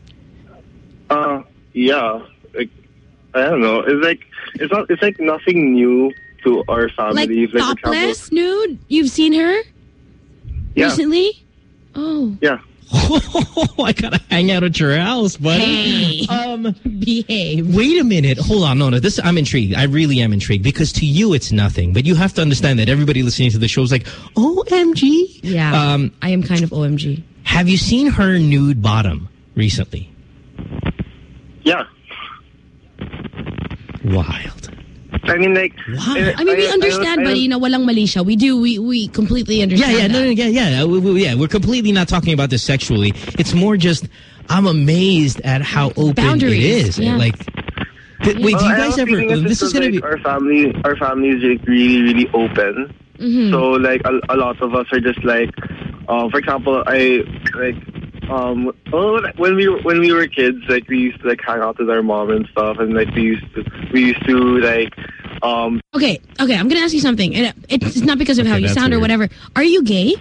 Uh, yeah. Like I don't know. It's like it's not. It's like nothing new to our family. Like like, topless nude? You've seen her Yeah. recently? Oh, Yeah. I gotta hang out at your house, buddy. Hey. Um, behave. wait a minute. Hold on. No, no. This I'm intrigued. I really am intrigued because to you it's nothing, but you have to understand that everybody listening to the show is like, "OMG." Yeah, Um, I am kind of OMG. have you seen her nude bottom recently? Yeah. Wild. I mean, like. Wow. eh, I mean, we I- understand, I- but you know, walang mali siya. We do. We we completely understand. yeah, no, that. no, yeah, yeah, we, we, yeah. We're completely not talking about this sexually. It's more just I'm amazed at how open Boundaries, it is. yeah. Like, th- wait, do you I guys ever? think it's This is gonna like be. our family. Our family is like really, really open. Mm-hmm. So like a, a lot of us are just like, um, for example, I like. Um, well, when we when we were kids, like we used to like hang out with our mom and stuff, and like we used to we used to like um Okay, okay. I'm gonna ask you something, and it- it's not because of how you that's sound or whatever. Are you gay?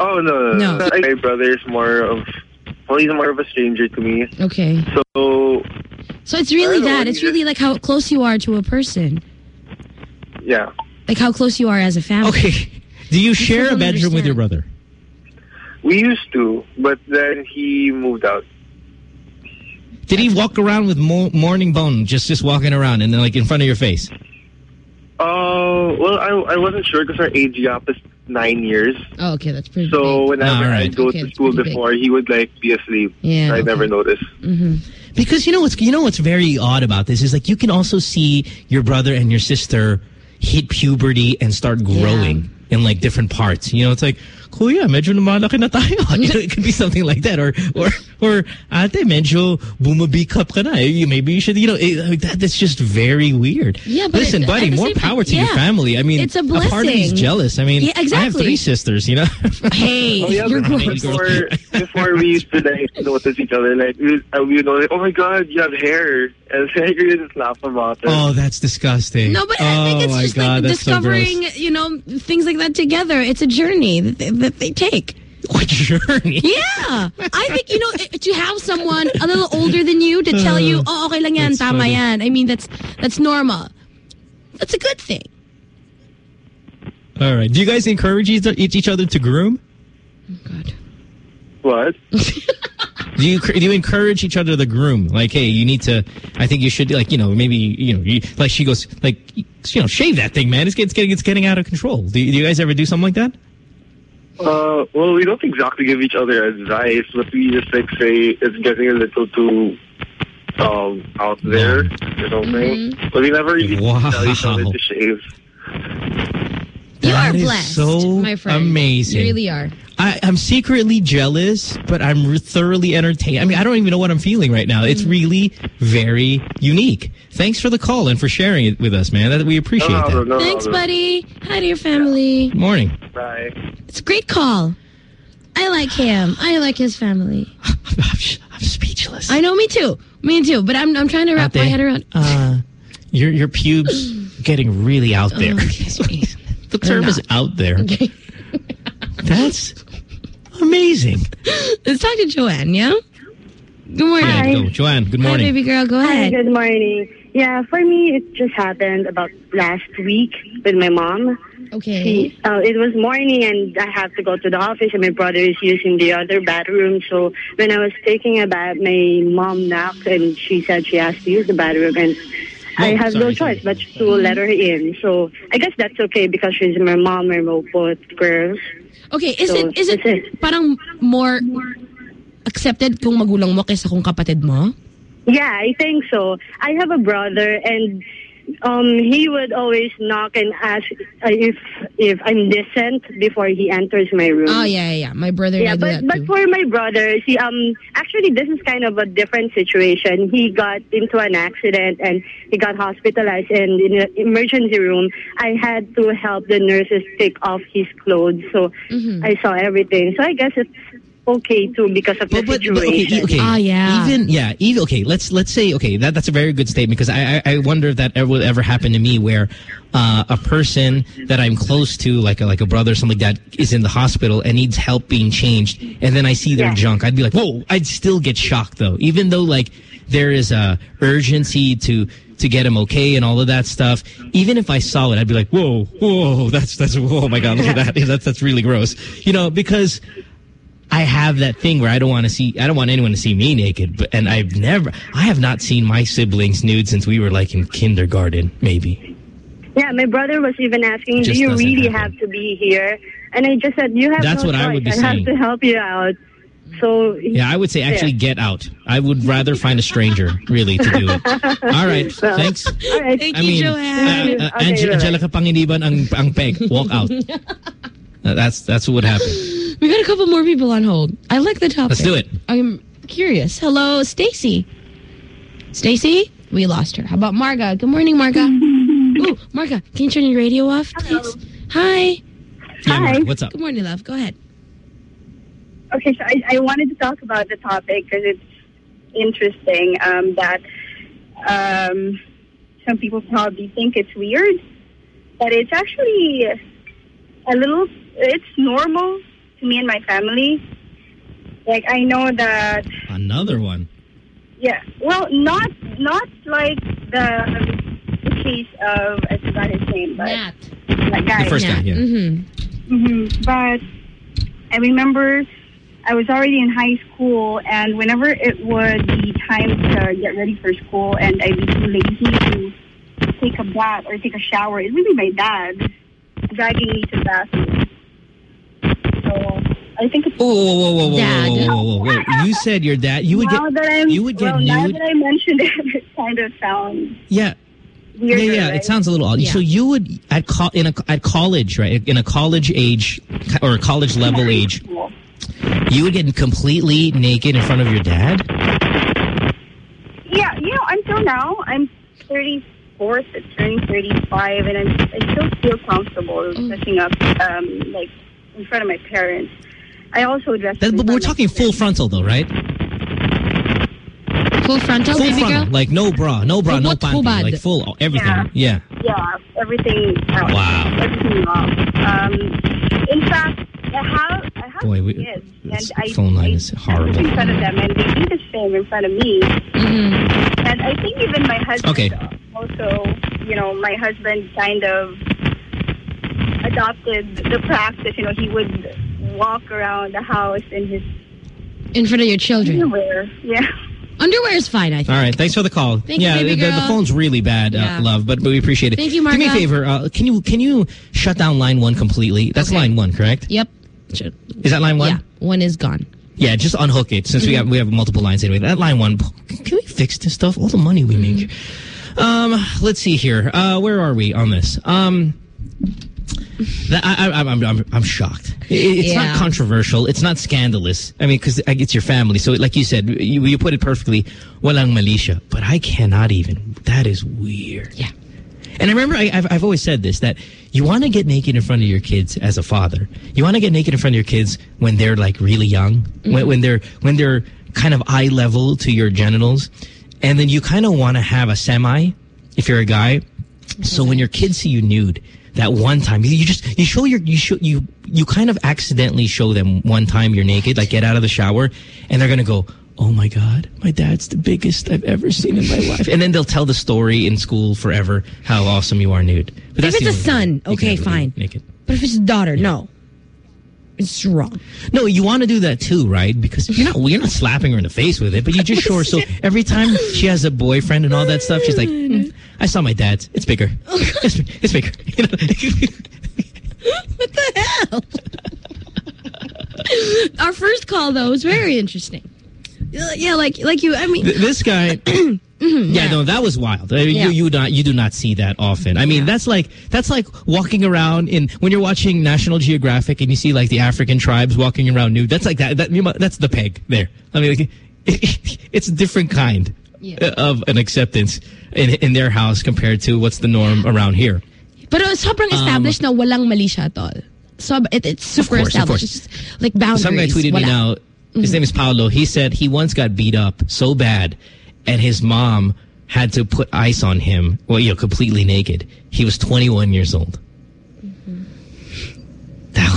oh no No. Like, my brother is more of well he's more of a stranger to me Okay. so So it's really I know, that. It's really like how close you are to a person, yeah like how close you are as a family. Okay. Do you share a don't bedroom with your brother? We used to but then he moved out Did he walk around with mo- morning bone, just just walking around and then like in front of your face? oh well I I wasn't sure because our age gap is nine years Oh, okay, that's pretty. so big. whenever all right. I'd go Okay, to school pretty big. before he would like be asleep Yeah, I okay. never noticed mm-hmm. Because you know what's you know what's very odd about this is like you can also see your brother and your sister hit puberty and start growing in like different parts. You know, it's like, Kuya, medyo lumalaki na tayo. You know, it could be something like that. Or, or, or, ate, medyo bumabikap ka na. Eh, Maybe you should, you know, it, that, that's just very weird. Yeah, but Listen, at- buddy, more same time- power to your family. I mean, It's a part of me's blessing. jealous. I mean, Yeah, I have three sisters, you know? Hey, Oh, yeah, you're but before, before we used to like notice each other, like we, uh, we would know, like, oh my god, you have hair, and like we would just laugh about it. oh, that's disgusting. No, but oh, I think oh it's my just God, like that's so discovering, you know, things like that together. It's a journey that they, that they take. What journey? Yeah. I think, you know, to have someone a little older than you to tell you, uh, oh, okay lang yan, That's tama funny. yan. I mean, that's that's normal. That's a good thing. All right. Do you guys encourage each each other to groom? Oh, God. What? Do you do you encourage each other to groom? Like, hey, you need to. I think you should like you know maybe you know you, like she goes like you know shave that thing, man. It's, it's getting it's getting out of control. Do, you- do you guys ever do something like that? Uh, well, we don't exactly give each other advice, but we just like say it's getting a little too um out there, you know what I mean? But we never really Wow. tell each other to shave. You That are is blessed, so my friend. amazing. You really are. I, I'm secretly jealous, but I'm re- thoroughly entertained. I mean, I don't even know what I'm feeling right now. Mm. It's really very unique. Thanks for the call and for sharing it with us, man. That, we appreciate No problem, that. no Thanks, problem. buddy. Hi to your family. Morning. Bye. It's a great call. I like him. I like his family. I'm, I'm speechless. I know, me too. Me too. But I'm I'm trying to wrap my head around. Uh, your your pubes getting really out there. Okay. The term is out there. Okay. That's amazing. Let's talk to Joanne, yeah? Good morning. Yeah, go. Joanne, good Hi, morning. baby girl. Go Hi, ahead. good morning. Yeah, for me, it just happened about last week with my mom. Okay. She, uh, it was morning and I have to go to the office and my brother is using the other bathroom. So when I was taking a bath, my mom knocked and she said she has to use the bathroom and I Oh, have no choice sorry. but to let her in. So I guess that's okay because she's my mom and we're both girls. Okay, is So, it is it that's it. parang more accepted kung magulang mo kaysa kung kapatid mo? Yeah, I think so. I have a brother and um, he would always knock and ask uh, if if I'm decent before he enters my room. Oh yeah, yeah, yeah. My brother Yeah, but but too. for my brother, see, um, actually, this is kind of a different situation. He got into an accident and he got hospitalized, and in the emergency room, I had to help the nurses take off his clothes, so Mm-hmm. I saw everything. So I guess it's okay too because of the But, but, but okay, situation. e- okay. Ah, yeah. Even yeah, even okay. Let's let's say okay. That that's a very good statement because I, I I wonder if that ever will ever happen to me where uh, a person that I'm close to, like a, like a brother or something like that, is in the hospital and needs help being changed, and then I see their Yeah. junk. I'd be like, whoa! I'd still get shocked though, even though like there is a urgency to to get him okay and all of that stuff. Even if I saw it, I'd be like, whoa, whoa, that's that's oh my god, look at that. That's that's really gross. You know, because I have that thing where I don't want to see, I don't want anyone to see me naked. But and I've never, I have not seen my siblings nude since we were like in kindergarten, maybe. Yeah, my brother was even asking, "Do you really happen. have to be here?" And I just said, "You have That's no what choice. I would be have saying. to help you out." So Yeah, I would say actually get out. I would rather find a stranger really to do it. All right, thanks. All right. Thank I you, mean, Joanne. uh, uh, Okay, Ange- bye-bye. Angelica Panganiban ang, ang peg. Walk out. Uh, that's that's what would happen. We got a couple more people on hold. I like the topic. Let's do it. I'm curious. Hello, Stacy. Stacy, we lost her. How about Marga? Good morning, Marga. Ooh, Marga, can you turn your radio off, please? Hi. Yeah, Mark, Hi. what's up? Good morning, love. Go ahead. Okay, so I, I wanted to talk about the topic because it's interesting um, that um, some people probably think it's weird, but it's actually a little, it's normal to me and my family. Like, I know that, Another one. yeah, well, not not like the, the case of, I forgot his name, but Nat. that guy. The first guy, yeah. Mm-hmm. hmm But I remember I was already in high school, and whenever it would be time to get ready for school, and I'd be too lazy to take a bath or take a shower, it would be my dad dragging me to the bathroom. So I think it's Whoa, whoa, whoa, whoa, whoa, Dad. whoa, whoa, whoa, whoa! You said your dad. You would now get. that I'm you would get well, now that I mentioned it, it kind of sounds Yeah, weird. yeah, yeah. It sounds a little odd. Yeah. So you would at co- in a at college, right? In a college age or a college level age, you would get completely naked in front of your dad. Yeah, you know, until now, I'm 34 to turning 35, and I'm, I still feel comfortable dressing up, um, like, in front of my parents. I also dress That, but we're talking full parents. frontal, though, right? Full frontal, full baby frontal, girl. like no bra, no bra, But no what panty, hubad? like full everything. Yeah. Yeah, everything out. Wow. Everything off. Um, in fact, I have, I have Boy, we- kids, this and I, phone line I is horrible. in front of them, and they do the same in front of me. Mm-hmm. And I think even my husband Okay. also, you know, my husband kind of adopted the practice. You know, he would walk around the house in his In front of your children. underwear. Yeah. Underwear is fine, I think. All right. Thanks for the call. Thank you, yeah, baby the, the phone's really bad, Yeah. uh, love, but, but we appreciate it. Thank you, Do me a favor. Uh, can you can you shut down line one completely? That's Okay. line one, correct? Yep. Is that line one? Yeah, one is gone. Yeah, just unhook it since we Mm-hmm. have we have multiple lines anyway. That line one, can we fix this stuff? All the money we make. Mm-hmm. Um, let's see here. Uh, where are we on this? Um, that, I, I, I'm, I'm I'm shocked. It's Yeah. not controversial. It's not scandalous. I mean, because it's your family. So, like you said, you, you put it perfectly. Walang malisha. But I cannot even. That is weird. Yeah. And I remember I, I've, I've always said this, that you want to get naked in front of your kids as a father. You want to get naked in front of your kids when they're like really young, when, mm-hmm. when they're when they're kind of eye level to your genitals. And then you kind of want to have a semi, if you're a guy. So when your kids see you nude, that one time, you, you just, you show your, you show, you, you kind of accidentally show them one time you're naked, like get out of the shower, and they're going to go, oh my God, my dad's the biggest I've ever seen in my life. And then they'll tell the story in school forever how awesome you are nude. But If it's a son, okay, fine. Naked. But if it's a daughter, no. It's wrong. No, you want to do that too, right? Because you're not you're not slapping her in the face with it, but you just show her. So every time she has a boyfriend and all that stuff, she's like, "Mm, "I saw my dad's. It's bigger. It's, it's bigger." You know? What the hell? Our first call, though, was very interesting. Uh, yeah, like like you. I mean, Th- this guy. yeah, no, that was wild. I mean, Yeah. You you not you do not see that often. I mean, that's like that's like walking around in when you're watching National Geographic and you see like the African tribes walking around nude. That's like that. that that's the peg there. I mean, like, it's a different kind Yeah. Uh, of an acceptance in in their house compared to what's the norm around here. Pero sobrang um, established na walang mali siya, tol. So it, it's super course, established. It's just like boundaries. Some guy tweeted me now. His mm. name is Paolo. He said he once got beat up so bad, and his mom had to put ice on him. Well, you know, completely naked. He was 21 years old.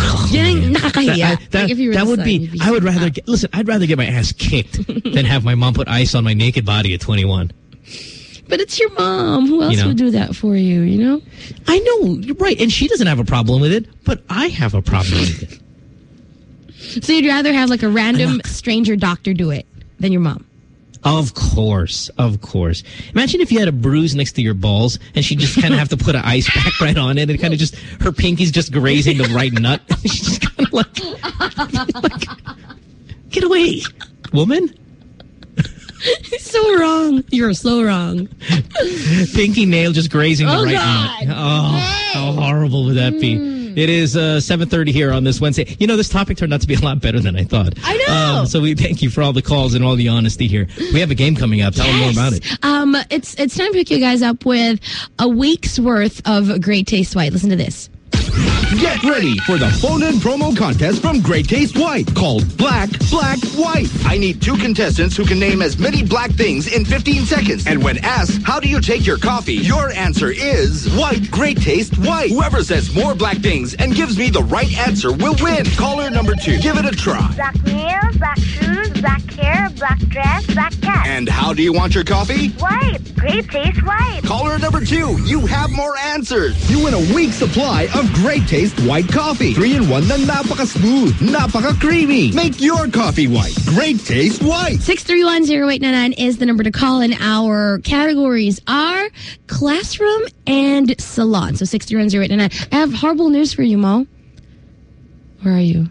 That would, Yan ang nakakahiya. That, that- Like, if you were that would son, be. be I would rather get, listen. I'd rather get my ass kicked than have my mom put ice on my naked body at 21. But it's your mom. Who else You know? would do that for you? You know. I know, you're right, and she doesn't have a problem with it, but I have a problem with it. So you'd rather have like a random look- stranger doctor do it than your mom. Of course, of course. Imagine if you had a bruise next to your balls and she just kind of have to put an ice pack right on it and kind of just, her pinky's just grazing the right nut. She's just kind of like, like, get away, woman. so wrong. You're so wrong. Pinky nail just grazing the Oh, right God. nut. Oh, how horrible would that be? Mm. It is uh, 7.30 here on this Wednesday. You know, this topic turned out to be a lot better than I thought. I know. Um, so we thank you for all the calls and all the honesty here. We have a game coming up. Tell them more about it. Um, it's it's time to pick you guys up with a week's worth of Great Taste White. Listen to this. Get ready for the phone in promo contest from Great Taste White called Black, Black, White. I need two contestants who can name as many black things in 15 seconds. And when asked, how do you take your coffee? Your answer is white, Great Taste White. Whoever says more black things and gives me the right answer will win. Caller number two, give it a try. Black nails, black shoes, black hair, black dress, black cat. And how do you want your coffee? White. Great taste white. Caller number two, you have more answers. You win a week's supply of Great Taste White Coffee. Three in one na napaka-smooth, napaka-creamy. Make your coffee white. Great Taste White. 6310899 is the number to call, and our categories are classroom and salon. So 6310899. I have horrible news for you, Mo. Where are you?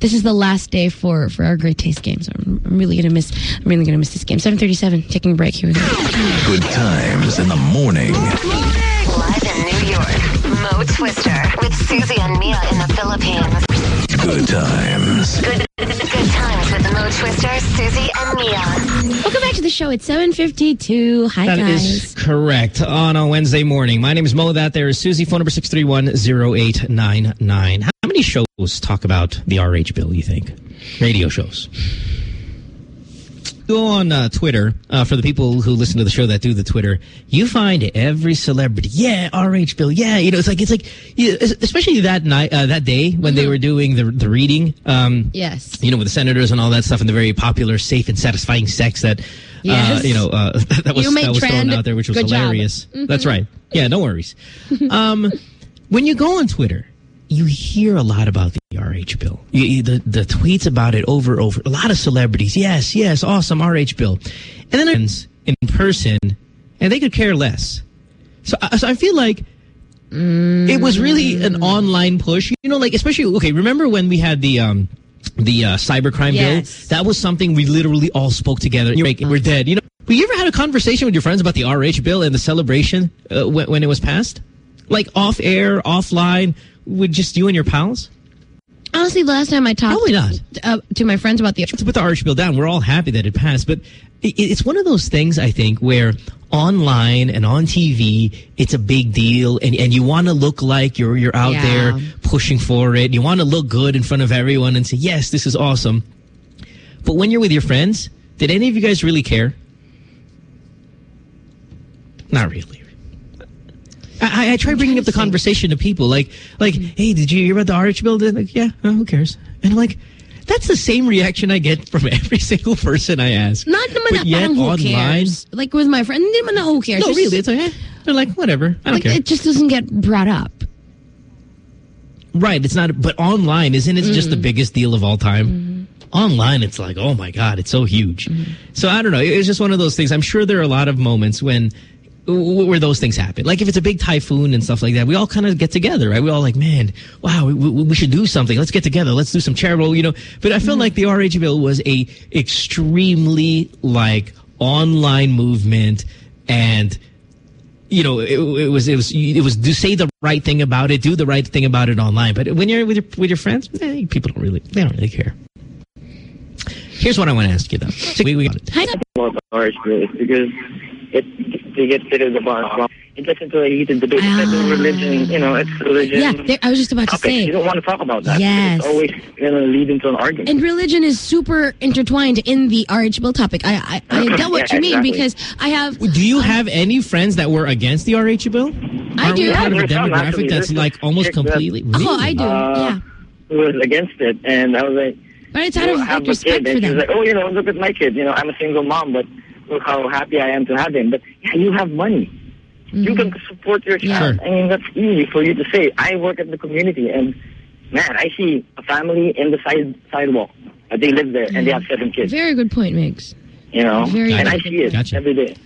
This is the last day for, for our great taste games. I'm, I'm really gonna miss. I'm really gonna miss this game. 7:37. Taking a break. Here we go. Good times in the morning. Live in New York, Mo Twister with Susie and Mia in the Philippines. Good times. Good, good times with Mo Twister, Susie, and Mia. Welcome back to the show. It's 7:52. Hi That guys. is correct. On a Wednesday morning. My name is Mo. That there is Susie. Phone number 631-0899. How many shows talk about the RH bill, you think? Radio shows. Go on uh, Twitter, uh, for the people who listen to the show that do the Twitter, you find every celebrity, yeah, RH bill, yeah. You know, it's like, it's like, yeah, especially that night, uh, that day when they were doing the, the reading. Um, Yes. you know, with the senators and all that stuff and the very popular, safe and satisfying sex that, uh, Yes. you know, uh, that was, that was thrown out there, which was Good hilarious. Mhm. That's right. Yeah, no worries. um, when you go on Twitter, you hear a lot about the RH bill. You, the, the tweets about it over over. A lot of celebrities. Yes, yes, awesome RH bill. And then friends in person, and they could care less. So, I- so I feel like it was really an online push. You know, like especially okay. Remember when we had the um the uh, cybercrime Yes. bill? That was something we literally all spoke together. You're like, we're dead. You know, have you ever had a conversation with your friends about the RH bill and the celebration uh, when, when it was passed? Like off air, offline, with just you and your pals? Honestly, the last time I talked Probably not. Uh, to my friends about the to put the RH bill down. We're all happy that it passed, but it, it's one of those things I think where online and on TV, it's a big deal, and and you want to look like you're you're out Yeah. there pushing for it. You want to look good in front of everyone and say, "Yes, this is awesome." But when you're with your friends, did any of you guys really care? Not really. I, I, try bringing up the conversation to people, like, like, mm-hmm. hey, did you hear about the RH bill? They're like, yeah, oh, who cares? And I'm like, that's the same reaction I get from every single person I ask. Not naman But na yet who online- cares. Like with my friend, hindi naman na who cares. No, It's really, just- it's like, eh, they're like, whatever, I don't like, care. it just doesn't get brought up. Right, it's not, but online, isn't it just the mm-hmm. biggest deal of all time? Mm-hmm. Online, it's like, oh my God, it's so huge. So I don't know. It's just one of those things. I'm sure there are a lot of moments when where those things happen. Like if it's a big typhoon and stuff like that, we all kind of get together, right? We all like, man, wow, we, we, we should do something. Let's get together. Let's do some charitable, you know. But I feel like the RH bill was a extremely like online movement and you know, it, it was it was it was do say the right thing about it, do the right thing about it online. But when you're with your with your friends, eh, people don't really they don't really care. Here's what I want to ask you though. So we, we got it. about orange is because it to get rid of the bar. It gets into a heated debate. It's like Ah. religion, you know, it's religion. Yeah, there, I was just about to topics. say. You don't want to talk about that. Yes. It's always going to lead into an argument. And religion is super intertwined in the RH Bill topic. I I, I get what Yeah, you mean exactly. because I have. Do you have any friends that were against the RH bill? I Aren't do. we part of a There's some, demographic actually. that's like almost completely. Really? Oh, I do. Uh, yeah, Who was against it, and I was like, but it's out you of know, have like, a respect kid, and for she was them. like, oh, you know, look at my kid. You know, I'm a single mom, but look how happy I am to have him. But yeah, you have money. You Mm-hmm. can support your child. Sure. I mean, that's easy for you to say. I work at the community, and man, I see a family in the side sidewalk. Uh, they live there, and they have seven kids. Very good point, Migs. You know, Very and I good see it Gotcha. every day.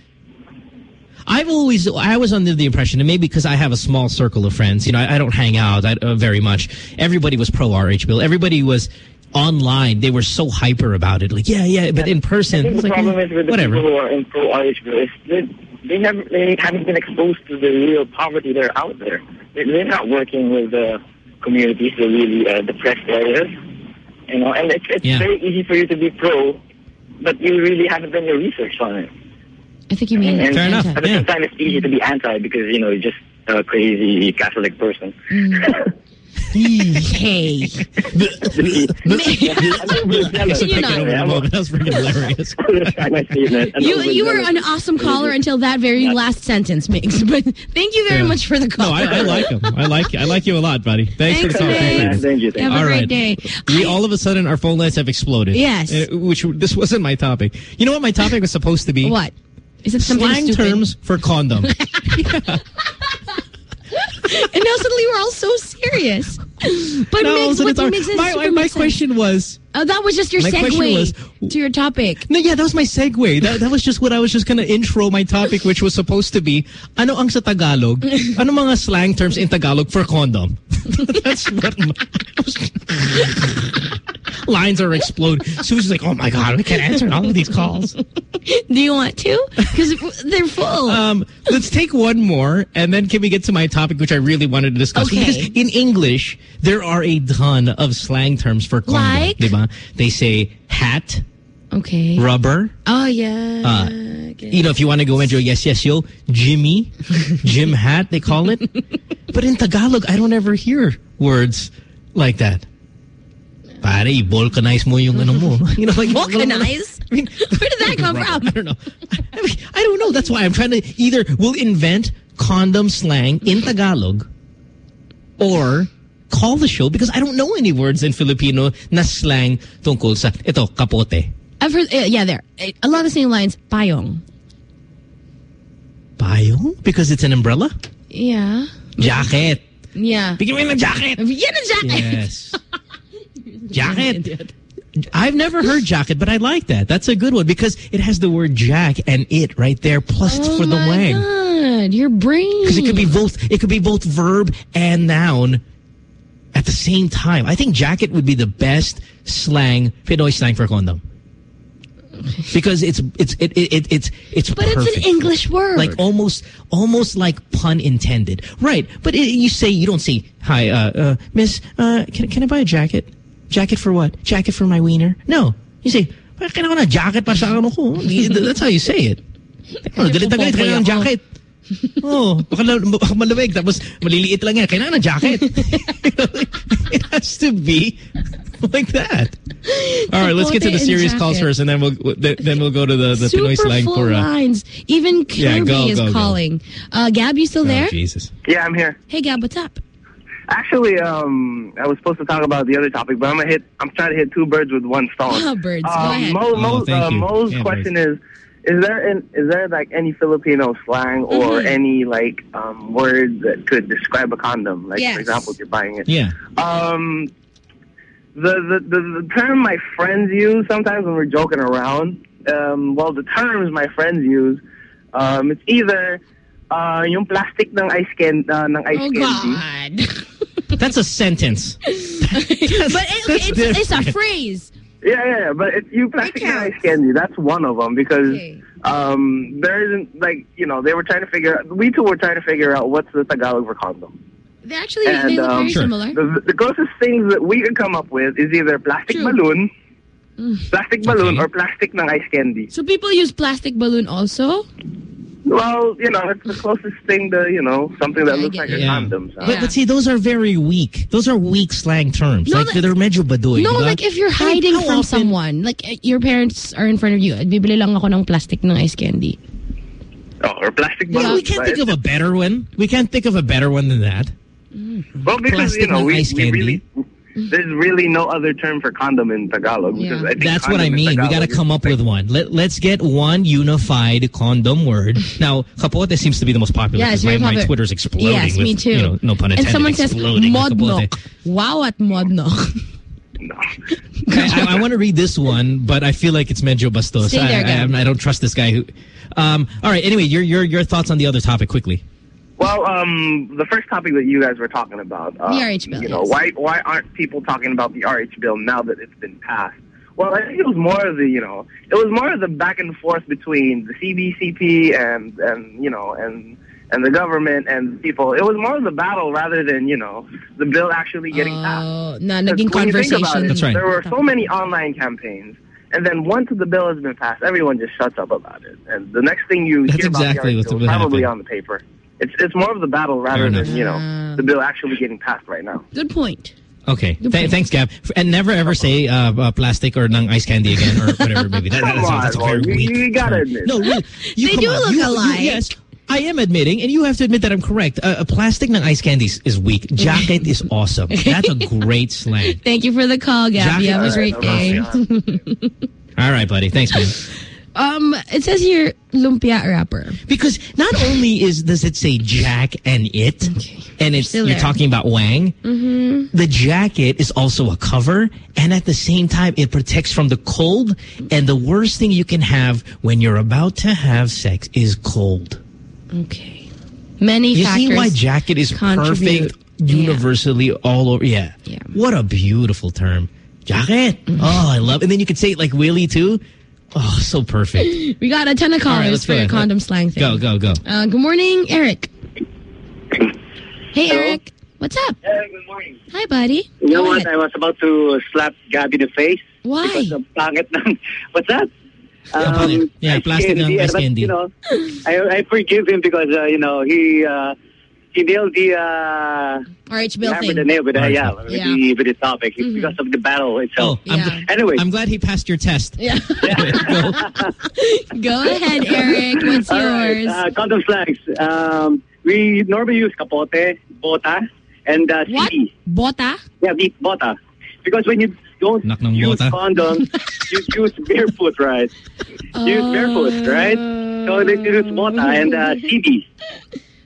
I've always, I was under the impression, and maybe because I have a small circle of friends, you know, I, I don't hang out I, uh, very much. Everybody was pro RH bill. Everybody was online. They were so hyper about it. Like, yeah, yeah, but in I person, think it's the like, problem eh, is with the whatever. people who are in pro RH is they, they never they haven't been exposed to the real poverty that are out there. They, they're not working with the communities, the really uh, depressed areas. You know, and it's it's Yeah. very easy for you to be pro, but you really haven't done your research on it. I think you mean And Fair enough, At the yeah. same time, it's easy to be anti because you know you're just a crazy Catholic person. hey. You know. That was freaking hilarious. my statement. And You you were an awesome caller until that very last sentence, Migs. But thank you very Yeah. much for the call. No, I, I like him. I like I like you a lot, buddy. Thanks, Thanks, for the call. Migs. Thank you. Thank you. Have you. a All great right. day. We all of a sudden our phone lines have exploded. Yes. Uh, which this wasn't my topic. You know what my topic was supposed to be? what? Is it something Slang stupid? terms for condom. And now suddenly we're all so serious. But no, so what makes it my, my, my question was Oh, that was just your segue was- to your topic. No, yeah, that was my segue. That, that was just what I was just gonna intro my topic, which was supposed to be, ano ang sa Tagalog? Ano mga slang terms in Tagalog for condom? That's what my, lines are exploding. Susie's like, oh my God, we can't answer all of these calls. Do you want to? Because they're full. Um, let's take one more, and then can we get to my topic, which I really wanted to discuss? Okay. Because in English, there are a ton of slang terms for condom. Like? diba? They say hat, okay. rubber, Oh, yeah. Uh, you know, if you want to go into yes, yes, yo, Jimmy, Jim hat, they call it. But in Tagalog, I don't ever hear words like that. Pare, i-vulcanize mo yung ano mo. You know, like? I mean, Where did that come from? I don't know. I, mean, I don't know. That's why I'm trying to either we'll invent condom slang in Tagalog or call the show because I don't know any words in Filipino na slang tungkol sa ito kapote. I've heard, uh, yeah, there. Uh, Along the same lines, payong. Payong? Because it's an umbrella? Yeah. Jacket. Yeah. Bigyan mo yun ng jacket. Yan ang jacket. Yes. jacket. I've never heard jacket, but I like that. That's a good one because it has the word jack and it right there plus Oh for the my wang. God, your brain. Because it could be both it could be both verb and noun at the same time. I think jacket would be the best slang, Pinoy slang for condom. Because it's it's it, it, it it's it's But it's an English word. like almost almost like pun intended right but it, you say you don't say hi uh, uh miss uh can, can i buy a jacket jacket for what jacket for my wiener no you say "Bakit kailangan ko na jacket para sa ano ko that's how you say it oh, galit na galit kailangan ng jacket oh baka, la- baka malamig tapos maliliit lang yan kailangan ng jacket it has to be like that all right let's get to the Kapote and serious calls jacket. first and then we'll then we'll go to the, the Super Pinoy slang full for uh, lines. Even Kirby Yeah, go, is go, go. calling. Uh, Gab, you still there? oh, Jesus Yeah, I'm here. Hey, Gab, what's up? Actually, um, I was supposed to talk about the other topic, but I'm gonna hit. I'm trying to hit two birds with one stone. Oh, birds. Go Um, ahead. Mo, Mo, Oh, thank uh, you. Mo's Yeah, question is: Is there an, is there like any Filipino slang or Mhm. any like um, word that could describe a condom? Like Yes. for example, if you're buying it. yeah Um, the, the the the term my friends use sometimes when we're joking around. Um, well, the terms my friends use, um, it's either uh, yung plastic ng ice can uh, ng ice Oh, candy. God. That's a sentence. but it, okay, it's, it's a phrase. Yeah, yeah, yeah. But it, you plastic ice candy. That's one of them because Okay. um, there isn't like you know they were trying to figure. out We too were trying to figure out what's the Tagalog for condom. They actually they look um, very similar. The, the closest things that we could come up with is either plastic True. balloon, Mm. plastic balloon, or plastic ng ice candy. So people use plastic balloon also? Well, you know, it's the closest thing to you know something that looks like a Yeah. condom. So. But, but see, those are very weak. Those are weak slang terms. No, like, like- they're medyo baduy. No, di like if you're hiding how from often- someone, like uh, your parents are in front of you, bibili lang ako ng plastic ng ice candy. Oh, or plastic Yeah, balloon. we can't think of a better one. We can't think of a better one than that. Well, because Plastic you know we, ice we candy. really there's really no other term for condom in Tagalog. Because I think That's what I in mean. We got to come up with one. Let, let's get one unified condom word. Now, kapote seems to be the most popular. Yeah, it's because very my, my. Twitter's exploding. Yes, with, me too. You know, no pun intended. and someone says exploding modnok. Wow at modnok. I, I want to read this one, but I feel like it's medyo bastos. Stay there, I, I, I don't trust this guy who. Um, all right. Anyway, your your your thoughts on the other topic quickly. Well, um, the first topic that you guys were talking about, uh, The RH bill, You know, yes. why why aren't people talking about the RH bill now that it's been passed? Well, I think it was more of the you know, it was more of the back and forth between the CBCP and and you know and and the government and people. It was more of the battle rather than you know the bill actually getting passed. Oh, na Because naging when you think about it, There were so many online campaigns. And then once the bill has been passed, everyone just shuts up about it. And the next thing you That's hear about exactly the what's article is probably happened. on the paper. It's it's more of the battle rather than you know the bill actually getting passed right now. Good point. Okay. Th- point. thanks, Gab. And never ever say uh, uh, plastic or nang ice candy again or whatever. Maybe that, Come that's, that's a on, very Paul. You- weak. you gotta admit. No, really. You, They come do on. look You- you- alike. yes. I am admitting, and you have to admit that I'm correct. Uh, a plastic ng ice candy is- is weak. Jacket is awesome. That's a great slang. Thank you for the call, Gabby. Jacket- Have a great All right, day. All right, buddy. Thanks, man. um, it says here lumpia wrapper. Because not only is does it say Jack and it, and it's Still you're there. talking about Wang. Mm-hmm. The jacket is also a cover, and at the same time, it protects from the cold. And the worst thing you can have when you're about to have sex is cold. Okay. Many you see why jacket is contribute. perfect universally all over. Yeah. Yeah. What a beautiful term. Jacket. Mm-hmm. Oh, I love. it. And then you could say it like Willie too. Oh, so perfect. We got a ton of All right, callers let's for your condom slang thing. Go, go, go. Uh, good morning, Eric. Hey, Eric. What's up? Yeah, good morning. Hi, buddy. You know Go what? I was about to slap Gabby in the face. Why? Because of pangit ng... What's that? pangit. Yeah, ice plastic ng ice but. You know, I, I forgive him because, uh, you know, he... Uh, he nailed the uh, RH Bill hammer thing. the nail with, uh, RH yeah, Bill. with, Yeah. The, with the topic because of the battle itself. Oh, I'm, Yeah. Anyway. I'm glad he passed your test. Yeah. Go. Go ahead, Eric. What's All right, yours? uh, condom slangs. Um, we normally use capote, bota, and uh, what? CD. Bota? Yeah, the bota. Because when you don't Nak use bota. condom, you use barefoot, right? You use barefoot, right? So they use bota and uh, CD.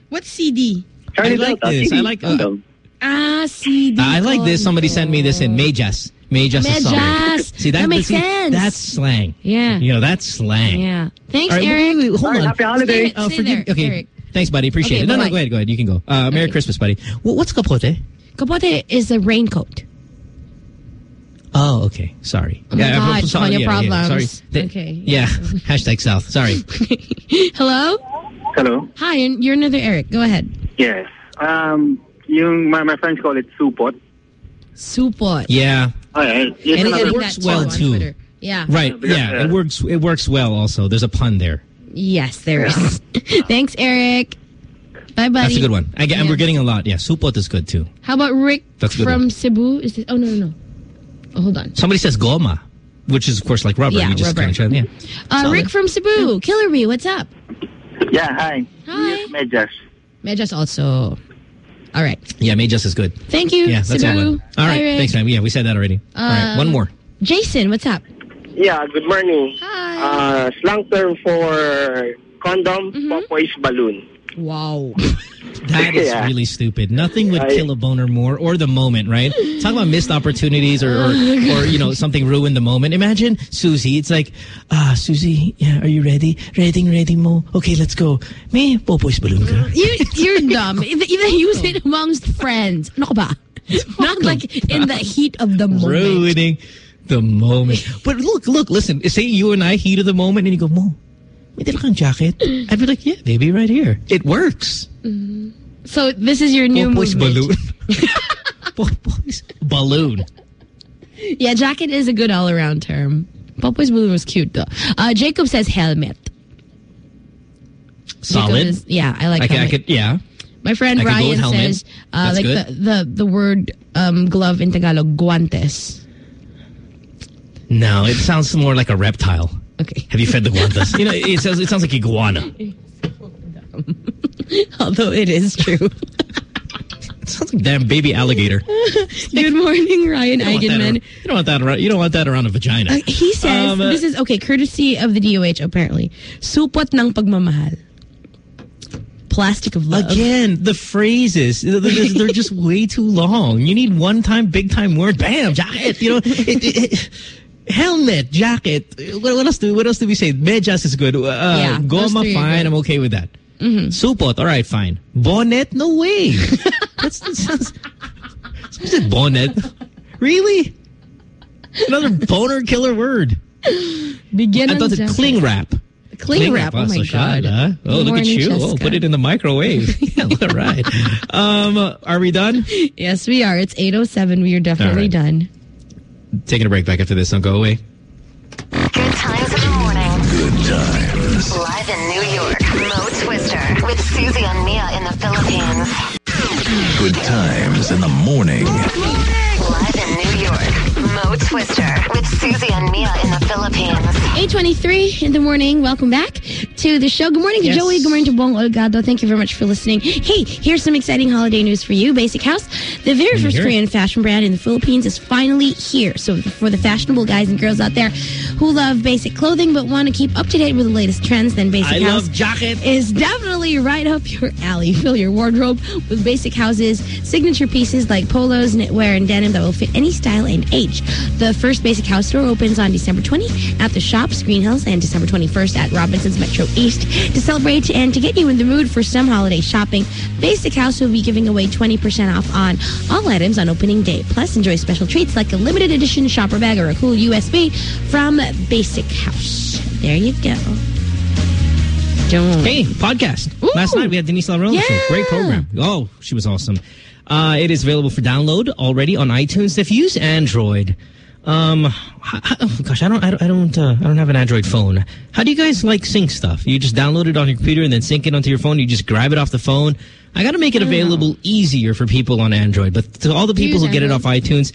What's CD? Charlie I like Delta, this. I like- uh, condom. Ah, CD. I like this. Somebody sent me this in Mejas. Mejas is sorry. Mejas. See that, That makes see, sense. That's slang. Yeah. You know that's slang. Yeah. Thanks, All right, Eric. wait, wait, wait, hold All right, on. happy holiday. Stay, Uh, stay forgive- there, okay. Eric. Thanks, buddy. Appreciate Okay, it. No, no, go ahead, go ahead. You can go. Uh, Merry Okay. Christmas, buddy. Wh- What's capote? Capote is a raincoat. Oh, okay. Sorry. Oh my I'm God, sorry. Tanya Yeah, yeah, problems. sorry. Th- Okay. Yeah. Hashtag South. Sorry. Hello? Hello. Hi, and you're another Eric. Go ahead. Yes. Um, yung my, my friends call it supot. Supot. Yeah. Oh, yeah. And Yes, it works that well on too. Twitter. Yeah. Right. because, Yeah. uh, It works. It works well. Also, there's a pun there. Yes, there is. Thanks, Eric. Bye, buddy. That's a good one. I, get- Yeah. We're getting a lot. Yeah. Supot is good too. How about Rick That's from one. Cebu? Is this? Oh no, no, no. Oh, hold on. Somebody says goma, which is of course like rubber. Yeah, you just rubber. kinda- yeah. Uh, Rick from Cebu, Killer Bee, what's up? Yeah, hi. Hi. Mejas. Mejas also. All right. Yeah, Mejas is good. Thank you, Yeah, that's Cebu. all. All Bye, right. Rick. Thanks, man. Yeah, we said that already. all right. One more. Jason, what's up? Yeah, good morning. Hi. Uh, slang term for condom, popoy's balloon. Wow. That is Yeah. really stupid. Nothing would I- kill a boner more or the moment, right? Talk about missed opportunities or, or, or you know, something ruined the moment. Imagine Susie. It's like, ah, Susie, yeah, are you ready? Ready, ready mo? Okay, let's go. May popo's balloon ka? You, you're dumb. Even even use it amongst friends. Ano ka ba? Not like in the heat of the moment. Ruining the moment. But look, look, listen. Say you and I heat of the moment and you go, Mo, may dala kang jacket? I'd be like, yeah, baby, right here. It works. So this is your new Popo's movement. balloon. Popo's balloon. Yeah, jacket is a good all-around term. Popo's balloon was cute though. Uh, Jacob says helmet. Solid. is- yeah, I like I could, I could, yeah. My friend I could go with Ryan says uh, like good. the, the the word um, glove in Tagalog, guantes. No, it sounds more like a reptile. Okay. Have you fed the guantas? you know, it sounds, it sounds like iguana. Although it is true. It sounds like damn baby alligator. Good morning, Ryan You don't, Eigenmann. around, you don't want that around. You don't want that around a vagina. Uh, he says Um, uh, this is okay, courtesy of the DOH apparently. Supot ng pagmamahal. Plastic of love. Again, the phrases, they're, they're just way too long. You need one time, big time word. Bam, jacket. You know, it, it, it- helmet, jacket. What, what else do what else do we say? Medyas is good. Uh, Yeah, those goma, fine. good. I'm okay with that. Mhm. Supot, all right, fine. Bonnet, no way. That's that sounds. Someone said bonnet. Really? Another boner killer word. Begin I thought it cling wrap. Cling wrap, oh my so God. huh? Oh, Good look at you. Oh, put it in the microwave. yeah, all right. Um, are we done? Yes, we are. It's 8.07. We are definitely right. done. Taking a break back after this. Don't go away. Good times in the morning. Good times. Live in New York, Mo Twister with Susie and Mia in the Philippines. Good times in the morning. Live in New York, Mo Twister with Susie and Mia in the Philippines. 8.23 in the morning. Welcome back to the show. Good morning to Yes. Joey. Good morning to Bong Olgado. Thank you very much for listening. Hey, here's some exciting holiday news for you. Basic House, the very first. Korean fashion brand in the Philippines, is finally here. So for the fashionable guys and girls out there who love basic clothing but want to keep up to date with the latest trends, then Basic I House love jacket. is definitely right up your alley. Fill your wardrobe with Basic House's signature pieces like polos, knitwear, and denim that will fit any style and age. The first Basic House store opens on December 20 at the shops Green Hills and December 21st at Robinson's Metro East. To celebrate and to get you in the mood for some holiday shopping, Basic House will be giving away 20% off on all items on opening day. Plus, enjoy special treats like a limited edition shopper bag or a cool USB from Basic House. There you go. Don't. Hey, podcast. Last night we had Denise Laron. Yeah. Great program. Oh, she was awesome. Uh, it is available for download already on iTunes. If you use Android, um, oh gosh, I don't, I don't, I don't, uh, I don't have an Android phone. How do you guys like sync stuff? You just download it on your computer and then sync it onto your phone. You just grab it off the phone. I got to make it available easier for people on Android. But to all the people who get it off iTunes,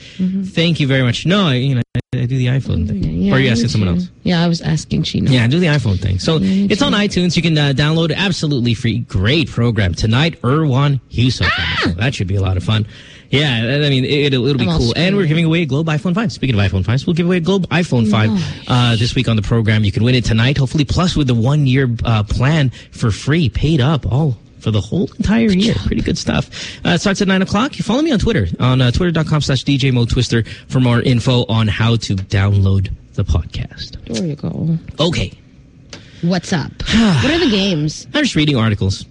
thank you very much. No, you know, do the iPhone thing. Yeah, or are you asking someone else? Yeah, I was asking Chino. Yeah, do the iPhone thing. So it's on iTunes. You can uh, download it absolutely free. Great program tonight. Erwan Heussaff. So that should be a lot of fun. Yeah, I mean it, will it'll be cool. And we're giving away a Globe iPhone 5. Speaking of iPhone 5s, we'll give away a Globe iPhone 5 uh, this week on the program. You can win it tonight, hopefully, plus with the one year uh, plan for free, paid up, all for the whole entire year. Pretty good stuff. Uh, it starts at 9 o'clock. You follow me on Twitter, on uh, twitter.com slash DJ Mo Twister for more info on how to download the podcast. There you go. Okay. What's up? what are the games? I'm just reading articles.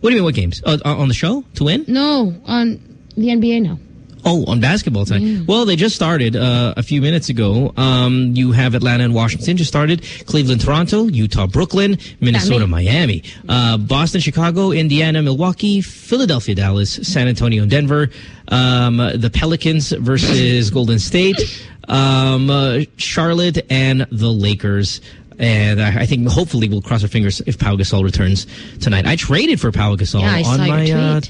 What do you mean, what games? Uh, on the show to win? No, on the NBA now. Oh, on basketball time. Well, they just started uh, a few minutes ago. Um, you have Atlanta and Washington just started. Cleveland, Toronto, Utah, Brooklyn, Minnesota, Miami, uh, Boston, Chicago, Indiana, Milwaukee, Philadelphia, Dallas, San Antonio, and Denver. Um, the Pelicans versus Golden State, um, uh, Charlotte, and the Lakers. And I, I think hopefully we'll cross our fingers if Pau Gasol returns tonight. I traded for Pau Gasol Yeah, on my uh.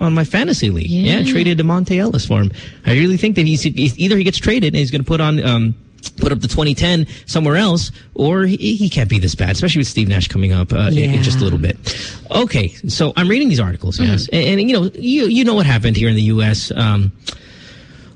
On my fantasy league. Yeah, Yeah. traded Demonte Ellis for him. I really think that he's, he's either he gets traded and he's going to put on um, put up the 2010 somewhere else, or he, he can't be this bad, especially with Steve Nash coming up uh, in, in just a little bit. Okay, so I'm reading these articles, yes, and, and, you know you you know what happened here in the U.S. Um,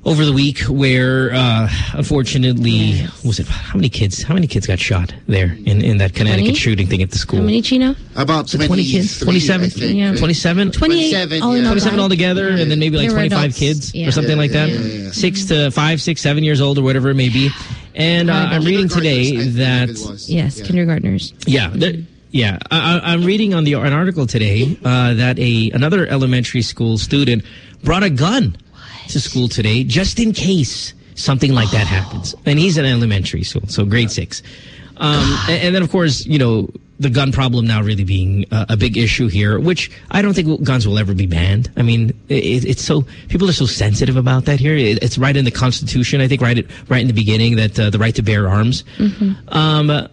over the week where, uh, unfortunately, what was it how many kids? How many kids got shot there in, in that Connecticut 20? shooting thing at the school? How many, Chino? About Was it 20 kids? 27? I think. Yeah. 27? 28 all in all. 27 altogether, and then maybe like They were 25 adults. kids Yeah. or something like that. Six to five, six, seven years old or whatever it may be. And uh, I'm reading today that Yes, kindergartners. yeah, there- yeah. I, I- I'm reading on the an article today uh, that a another elementary school student brought a gun to school today just in case something like that happens. And he's in elementary school, so grade six. Um, and, and then, of course, you know, the gun problem now really being a, a big issue here, which I don't think guns will ever be banned. I mean, it, it's so people are so sensitive about that here. It, it's right in the Constitution, I think, right at, right in the beginning that uh, the right to bear arms. Um,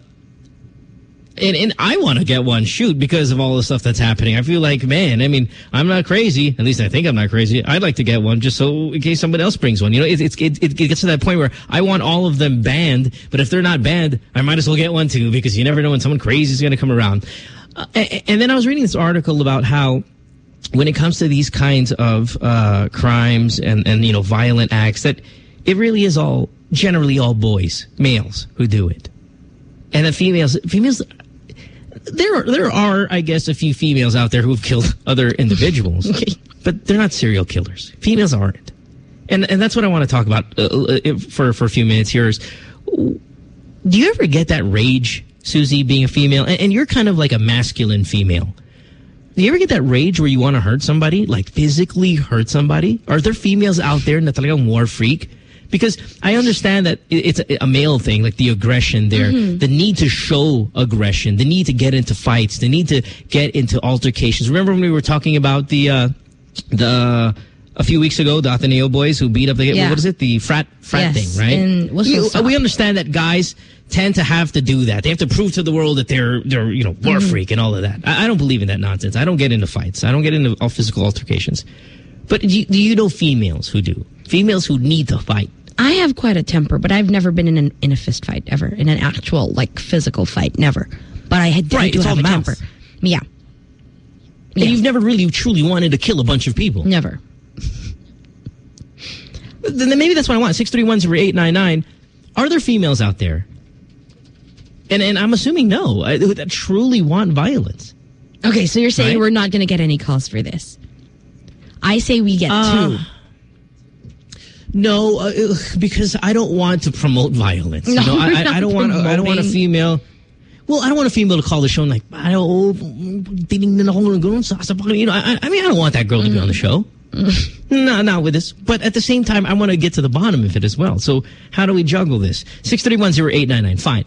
and, and I want to get one shoot because of all the stuff that's happening. I feel like, man, I mean, I'm not crazy. At least I think I'm not crazy. I'd like to get one just so in case someone else brings one. You know, it, it's it, it gets to that point where I want all of them banned, but if they're not banned, I might as well get one too because you never know when someone crazy is going to come around. Uh, and, and then I was reading this article about how when it comes to these kinds of uh, crimes and, and, you know, violent acts, that it really is all, generally all boys, males who do it. And the females, females, there are, there are, I guess, a few females out there who have killed other individuals, but they're not serial killers. Females aren't. And, and that's what I want to talk about uh, uh, for, for a few minutes here is, do you ever get that rage, Susie, being a female? And, and you're kind of like a masculine female. Do you ever get that rage where you want to hurt somebody? Like physically hurt somebody? Are there females out there na talagang war freak? Because I understand that it's a, male thing, like the aggression there, Mhm. the need to show aggression, the need to get into fights, the need to get into altercations. Remember when we were talking about the, uh, the, a few weeks ago, the Ateneo boys who beat up the, Yeah. what is it? The frat, frat Yes, thing, right? You- we understand that guys tend to have to do that. They have to prove to the world that they're they're you know war Mhm. freak and all of that. I, I don't believe in that nonsense. I don't get into fights. I don't get into all physical altercations. But do you, do you know females who do? Females who need to fight. I have quite a temper, but I've never been in an, in a fist fight ever, in an actual like physical fight, never. But I had Right, do it's all have a mouth. temper. Yeah, And you've never really truly wanted to kill a bunch of people. never. Then maybe that's what I want. Six three one zero eight nine nine. Are there females out there? And and I'm assuming no uh, that truly want violence. Okay, so you're saying Right? we're not going to get any calls for this? I say we get Uh, two. No, uh, because I don't want to promote violence. No, you know, I, I, don't want. I don't want a female. Well, I don't want a female to call the show and like, I don't, tinignan ako ng ganun, sasapakin. You know, I, I mean, I don't want that girl to be on the show. No, not with this. But at the same time, I want to get to the bottom of it as well. So how do we juggle this? Six three one zero eight nine nine. Fine.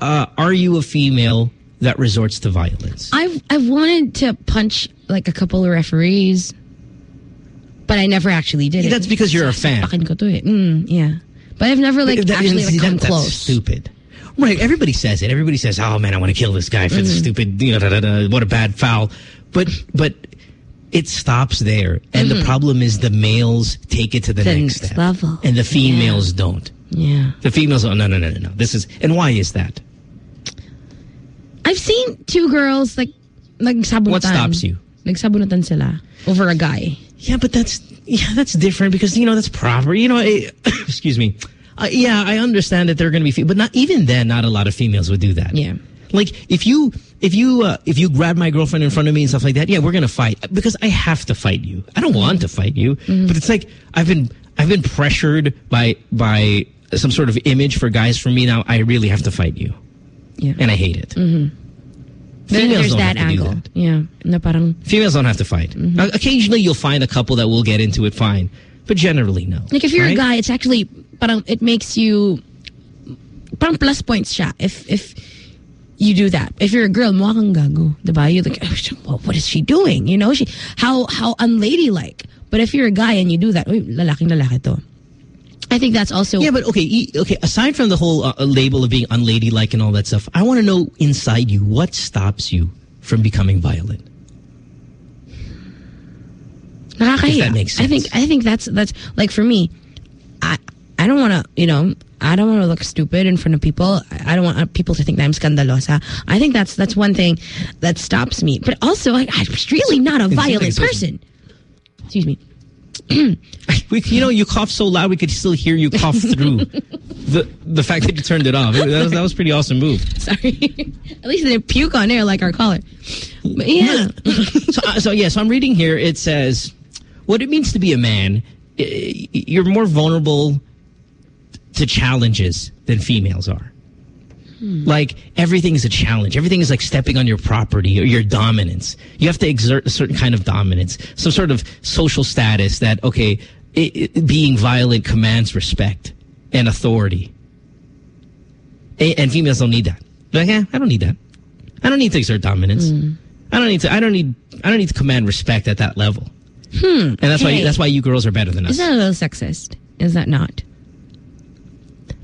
Uh, are you a female that resorts to violence? I've I've wanted to punch like a couple of referees, but I never actually did it. That's because you're a fan. Ko to eh. Mm, yeah, but I've never like That- actually like come that- close. stupid. Right. Everybody says it. Everybody says, "Oh man, I want to kill this guy for the Mhm. stupid, you know, da, da, da, what a bad foul." But but it stops there, and the Mhm. problem is the males take it to the, The next next step, level. and the females don't. Yeah, The females, oh no, no, no, no, no. This is, and why is that? I've seen two girls like nagsabunutan. What stops you? Nagsabunutan sila over a guy. Yeah, but that's yeah, that's different because you know that's proper. You know, eh, excuse me. Uh, yeah, I understand that there are going to be, but not even then. Not a lot of females would do that. Yeah. Like if you if you uh, if you grab my girlfriend in front of me and stuff like that, yeah, we're gonna fight because I have to fight you. I don't want to fight you, but it's like I've been I've been pressured by by some sort of image for guys. For me now, I really have to fight you, Yeah. and I hate it. Mm-hmm. There, Females there's don't that have to do angle. that. Yeah, na parang Females don't have to fight. Uh, occasionally, you'll find a couple that will get into it fine, but generally, no. Like if you're right? a guy, it's actually parang it makes you parang plus points siya if if you do that. If you're a girl, mukha kang gago, diba? You're like, "Oh, what, what is she doing? You know, she how how unladylike. But if you're a guy and you do that, uy, lalaking lalaki to. I think that's also Yeah, but okay, okay. Aside from the whole uh, label of being unladylike and all that stuff, I want to know inside you what stops you from becoming violent. nakakahiya. That makes sense. I think I think that's that's like for me, I I don't want to you know I don't want to look stupid in front of people. I don't want uh, people to think that I'm scandalosa. I think that's that's one thing that stops me. But also, I, I'm really not a It seems like violent person. Excuse me. we, you know, you cough so loud we could still hear you cough through the the fact that you turned it off. That was, that was a pretty awesome move. Sorry. At least they puke on air like our caller. But yeah. so, uh, so yeah, so I'm reading here. It says, what it means to be a man, eh, you're more vulnerable to challenges than females are. Like everything is a challenge. Everything is like stepping on your property or your dominance. You have to exert a certain kind of dominance, some sort of social status that okay, it, it- being violent commands respect and authority. A- and females don't need that. Like, yeah, I don't need that. I don't need to exert dominance. I don't need to. I don't need. I don't need to command respect at that level. Hmm. And that's why. That's why you girls are better than us. Is that a little sexist? Is that not?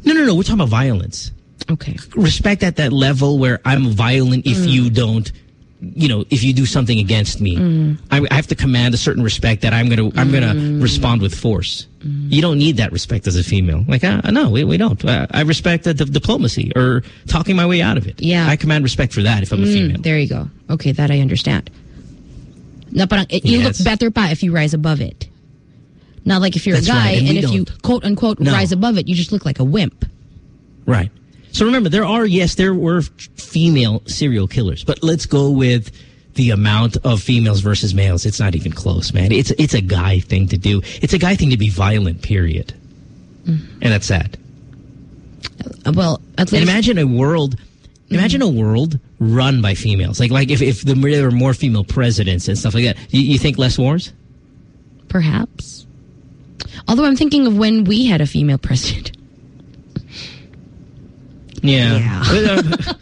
No, no, no. We're talking about violence. Okay. Respect at that level where I'm violent if you don't, you know, if you do something against me. I, I have to command a certain respect that I'm gonna, I'm gonna respond with force. You don't need that respect as a female. Like, uh, no, we, we don't. Uh, I respect the, the diplomacy or talking my way out of it. Yeah. I command respect for that if I'm a Mm, female. There you go. Okay, that I understand. Na parang, it, you Yes. look better pa if you rise above it. Not like if you're That's a guy right, and and, if you don't. quote unquote No. rise above it, you just look like a wimp. Right. So remember, there are, yes, there were female serial killers, but let's go with the amount of females versus males. It's not even close, man. It's, it's a guy thing to do. It's a guy thing to be violent, period. And that's sad. Uh, Well, at least. And imagine a world, imagine a world run by females. Like, like if, if the, there were more female presidents and stuff like that, you, you think less wars? perhaps. Although I'm thinking of when we had a female president. Yeah. But, uh,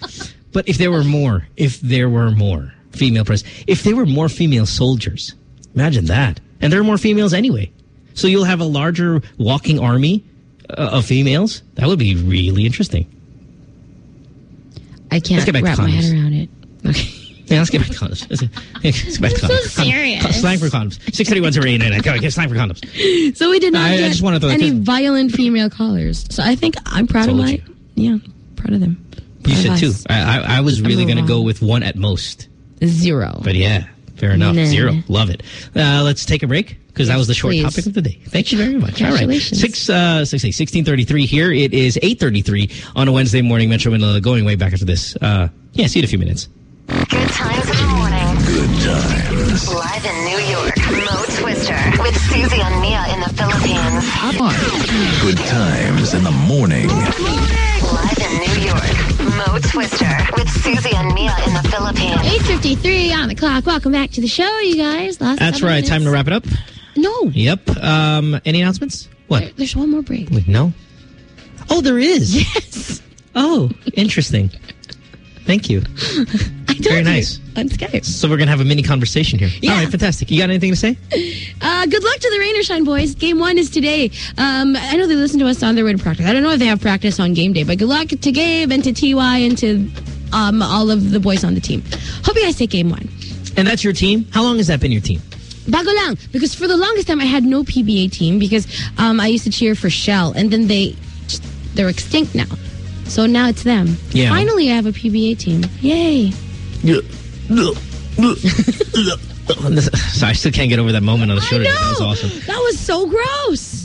but if there were more, if there were more female pres, if there were more female soldiers, imagine that. And there are more females anyway. So you'll have a larger walking army uh, of females. That would be really interesting. I can't wrap my head around it. Okay. Yeah, let's get back to condoms. Let's, let's get back to so condoms. Condom- serious. con- Slang for condoms. 631 Go, get slang for condoms. So we did not I- I get just wanted to- any violent female callers. So I think I'm proud of Told my yeah, proud of them. You Proud should too. I, I, I was I'm really going to go with one at most. Zero. But yeah, fair enough. Nah. Zero. Love it. Uh, let's take a break because that was the short please. topic of the day. Thank you very much. All right. Congratulations. Six, uh, six, eight, 1633 here. It is 833 on a Wednesday morning. Metro Manila going way back after this. Uh, yeah, see you in a few minutes. Good times in the morning. Good times. Live in New York, Mo Twister with Susie and Mia in the Philippines. Good times in the morning. Live in New York, Mo Twister with Susie and Mia in the Philippines. 8.53 on the clock. Welcome back to the show, you guys. Last That's seven right. Time to wrap it up. No. Yep. Um, any announcements? What? There's one more break. Wait, no? Oh, there is. Yes. Oh, interesting. Thank you. I told Very you. nice. On Skype. So we're going to have a mini conversation here. Yeah. All right, fantastic. You got anything to say? Uh, good luck to the Rain or Shine boys. Game one is today. Um, I know they listen to us on their way to practice. I don't know if they have practice on game day, but good luck to Gabe and to TY and to um, all of the boys on the team. Hope you guys take game one. And that's your team? How long has that been your team? Bago lang. Because for the longest time, I had no PBA team because um, I used to cheer for Shell, and then they they're extinct now. So now it's them. Yeah. Finally, I have a PBA team. Yay. so I still can't get over that moment on the know. That was awesome. That was so gross.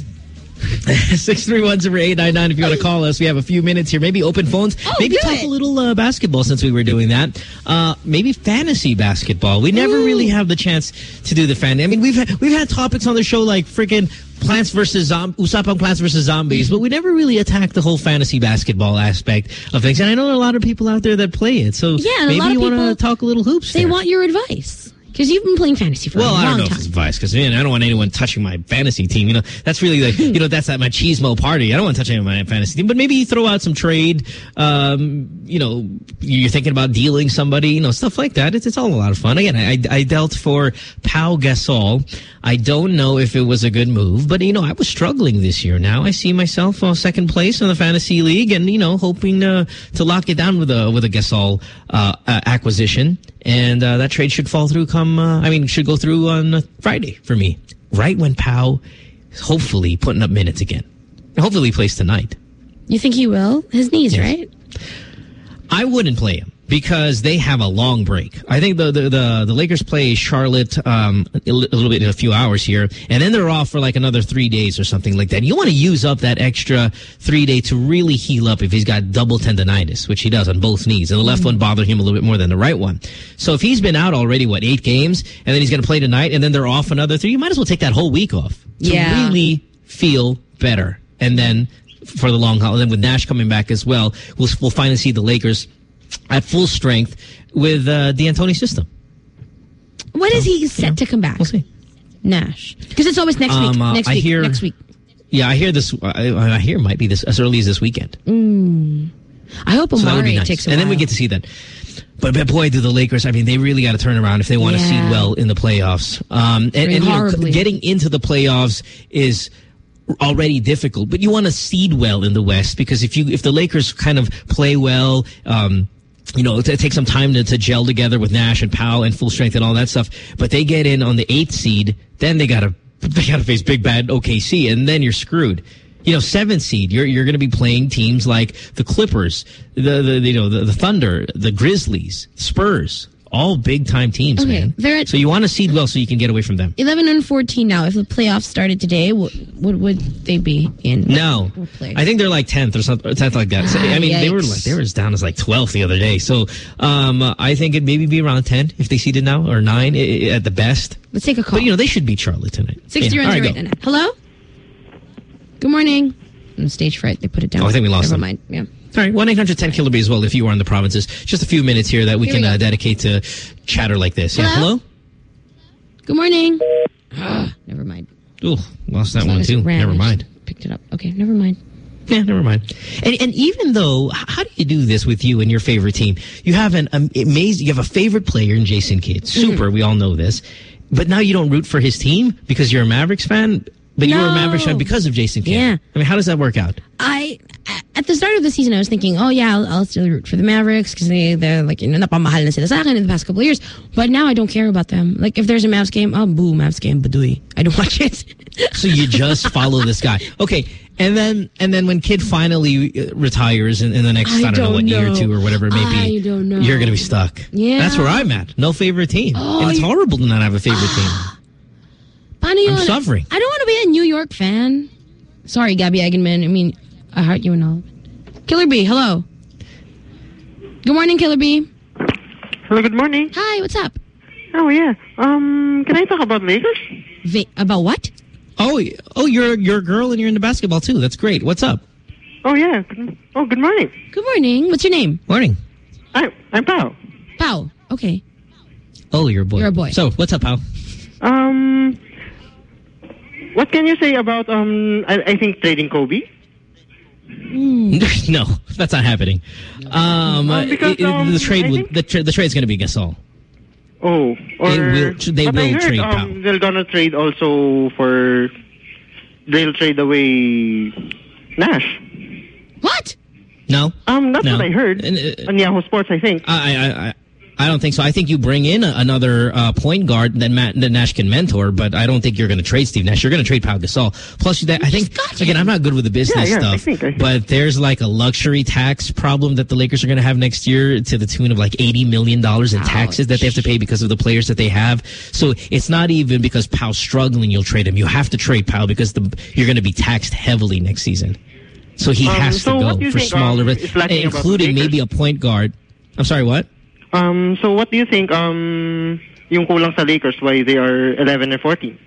631-0899 if you want to call us. We have a few minutes here. Maybe open phones. Oh, maybe talk it. a little uh, basketball since we were doing that. Uh, maybe fantasy basketball. We never really have the chance to do the fan. I mean, we've had, we've had topics on the show like freaking Plants versus Zom Usapang Plants versus Zombies, but we never really attacked the whole fantasy basketball aspect of things. And I know there are a lot of people out there that play it. So Yeah, maybe you want to talk a little hoops They there. want your advice. Because you've been playing fantasy for Well, a I long don't know time. if it's advice because man, I don't want anyone touching my fantasy team. You know, that's really like you know that's at my cheesemo party. I don't want to touch any of my fantasy team. But maybe you throw out some trade. Um, you know, you're thinking about dealing somebody. You know, stuff like that. It's it's all a lot of fun. Again, I I dealt for Pau Gasol. I don't know if it was a good move, but you know, I was struggling this year. Now I see myself uh, second place in the fantasy league, and you know, hoping uh, to lock it down with a with a Gasol uh, uh, acquisition. And uh, that trade should fall through come, uh, I mean, should go through on Friday for me. Right when Pau is hopefully putting up minutes again. Hopefully he plays tonight. You think he will? His knees, Yes. right? I wouldn't play him. Because they have a long break. I think the the the, the Lakers play Charlotte um, a, little bit in a few hours here, and then they're off for like another three days or something like that. You want to use up that extra three day to really heal up if he's got double tendonitis, which he does on both knees, and the left one bothered him a little bit more than the right one. So if he's been out already, what eight games, and then he's going to play tonight, and then they're off another three, you might as well take that whole week off to Yeah. really feel better, and then. For the long haul, and then with Nash coming back as well, we'll we'll finally see the Lakers at full strength with uh, the D'Antoni system. When is he set to come back? We'll see. Nash. Because it's always next week. Um, uh, next I week. hear- next week. Yeah, I hear this. I, I hear it might be this as early as this weekend. Mm. I hope So Amari be nice. takes a and then we get to see that. But, but boy, do the Lakers! I mean, they really got to turn around if they want to Yeah. seed well in the playoffs. Um, and and you know, getting into the playoffs is already difficult. But you want to seed well in the West because if you if the Lakers kind of play well. Um, you know, it takes some time to, to gel together with Nash and Pau and full strength and all that stuff. But they get in on the eighth seed, then they gotta they gotta face big bad OKC, and then you're screwed. You know, seventh seed, you're you're going to be playing teams like the Clippers, the the you know the, the Thunder, the Grizzlies, Spurs, all big time teams, Okay, man. they're at- so you want to seed well so you can get away from them. 11 and 14 now. If the playoffs started today, what, what would they be in? No, I think they're like tenth or something, tenth like that. So, I mean, they were like they were as down as like twelfth the other day. So um, I think it'd maybe be around ten if they seeded now or nine at the best. Let's take a call. But you know they should beat Charlotte tonight. 60 Yeah. runs right, right now. Hello? Good morning. Mm, Stage fright. They put it down. Oh, I think we lost Never them. mind. Yeah. All right, one eight hundred ten kilo B as well. If you are in the provinces, just a few minutes here that we Here can we uh, dedicate to chatter like this. Yeah, Hello? hello. Good morning. Ah, never mind. Ooh, lost that one too. ran, Never mind. Picked it up. Okay, never mind. Yeah, never mind. And and even though, how do you do this with you and your favorite team? You have an amazing, you have a favorite player in Jason Kidd. Mm-hmm. Super, we all know this. But now you don't root for his team because you're a Mavericks fan. But you were a Mavericks fan because of Jason Kidd. Yeah. I mean, how does that work out? I at the start of the season, I was thinking, oh yeah, I'll, I'll still root for the Mavericks because they they're like you know napamahal na sila sa akin in the past couple of years. But now I don't care about them. Like if there's a Mavs game, oh boo, Mavs game, badui. I don't watch it. So you just follow this guy. Okay. And then, and then when Kidd finally uh, retires in, in the next, I, I don't know what year or two or whatever it may be, don't know. you're going to be stuck. Yeah. That's where I'm at. No favorite team. Oh, and it's you- horrible to not have a favorite team. Paano yun? I'm suffering. I don't want to be a New York fan. Sorry, Gabby Eigenmann. I mean, I heart you and all. Killer B, hello. Good morning, Killer B. Hello, good morning. Hi, what's up? Oh yeah. Um, can I talk about Lakers? Va- about what? Oh, oh, you're you're a girl and you're into basketball too. That's great. What's up? Oh yeah. Oh, good morning. Good morning. What's your name? Morning. I I'm Pao. Pao. Okay. Oh, you're a boy. You're a boy. So, what's up, pal? Um, what can you say about um? I, I think trading Kobe. no, that's not happening. Um, Um, because, it- it- um, the trade I would the, tra- the trade's going to be Gasol. Oh, or They will- they but will I heard, trade um, They're gonna trade also for. They'll trade away Nash. What? No. Um, that's No. what I heard on Yahoo Sports. I think. I, I, I, I don't think so. I think you bring in a, another uh, point guard that, Matt, that Nash can mentor, but I don't think you're going to trade Steve Nash. You're going to trade Pau Gasol. Plus, that, I think again, I'm not good with the business Yeah, yeah, I stuff, I think. but there's like a luxury tax problem that the Lakers are going to have next year to the tune of like 80 million dollars in taxes that they have to pay because of the players that they have. So it's not even because Pau's struggling you'll trade him. You have to trade Pau because the, you're going to be taxed heavily next season. So he Um, has so to go for think, smaller, um, but is lacking about the including maybe a point guard. I'm sorry, what? Um, so what do you think? Um, yung kulang sa Lakers why they are 11 and 14?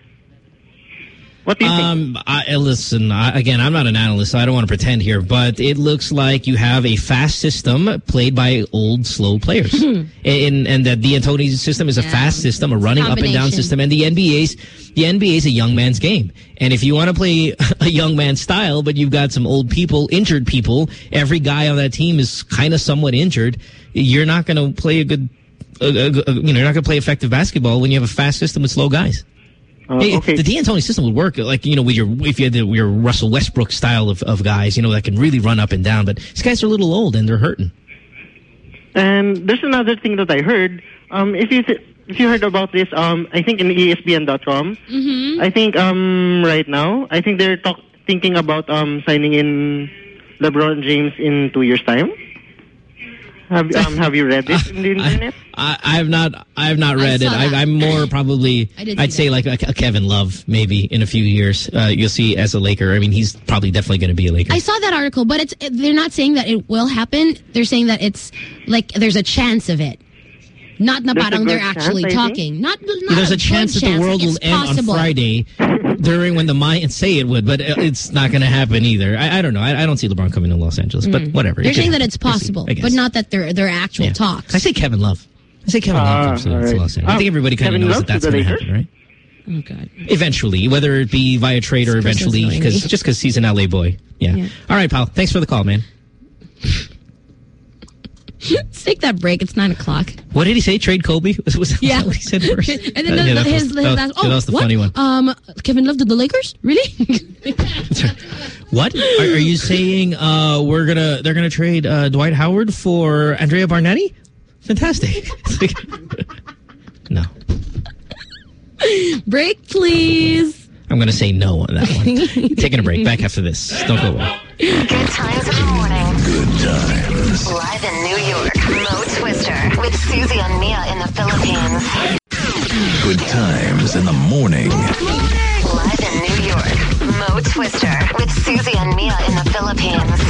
What do you think? Um, I, listen, I, again, I'm not an analyst, so I don't want to pretend here, but it looks like you have a fast system played by old, slow players. and, and that the D'Antoni's system is a fast system, a running up and down system, and the NBA's the NBA is a young man's game. And if you want to play a young man's style, but you've got some old people, injured people, every guy on that team is kind of somewhat injured. You're not going to play a good, uh, uh, uh, you know, you're not going to play effective basketball when you have a fast system with slow guys. Uh, Hey, okay. The D'Antoni system would work, like you know, with your if you had the, your Russell Westbrook style of, of guys, you know, that can really run up and down. But these guys are a little old and they're hurting. And there's another thing that I heard. Um, if you th- if you heard about this, um, I think in ESPN.com, Mm-hmm. I think um right now, I think they're talk- thinking about um signing in LeBron James in two years time. Have, um, have you read it in the internet? I, I have not. I have not read it. I, I'm more probably. I I'd say like a, a Kevin Love maybe in a few years. Uh, you'll see as a Laker. I mean, he's probably definitely going to be a Laker. I saw that article, but it's they're not saying that it will happen. They're saying that it's like there's a chance of it. Not na There's a parang they're good chance, actually talking. Not, not There's a good chance that the world will end possible. on Friday during when the Mayans say it would, but uh, it's not going to happen either. I, I don't know. I, I don't see LeBron coming to Los Angeles, but whatever. Mm. They're It could saying that it's We'll see, possible, but not that they're they're actual Yeah. talks. I say Kevin Love. I say Kevin Love Ah, comes to, to. Los Angeles. I Um, think everybody kind of knows that that's going to happen, right? Oh God. Eventually, whether it be via trade or eventually, because just because he's an LA boy. Yeah. Yeah. All right, pal. Thanks for the call, man. Let's take that break. It's nine o'clock. What did he say? Trade Kobe? Was, was that Yeah. what he said first? And then Uh, the, yeah, that his, was- his that last, oh, that was the what? funny one. Um, Kevin Love to the Lakers? Really? What are, are you saying? Uh, we're gonna they're gonna trade uh, Dwight Howard for Andrea Bargnani? Fantastic. It's like- no, break, please. I'm gonna say no on that one. Taking a break. Back after this. Don't go away. Good times in the morning. Good times. Live in New York, Mo Twister with Susie and Mia in the Philippines. Good times in the morning. Live in New York, Mo Twister with Susie and Mia in the Philippines.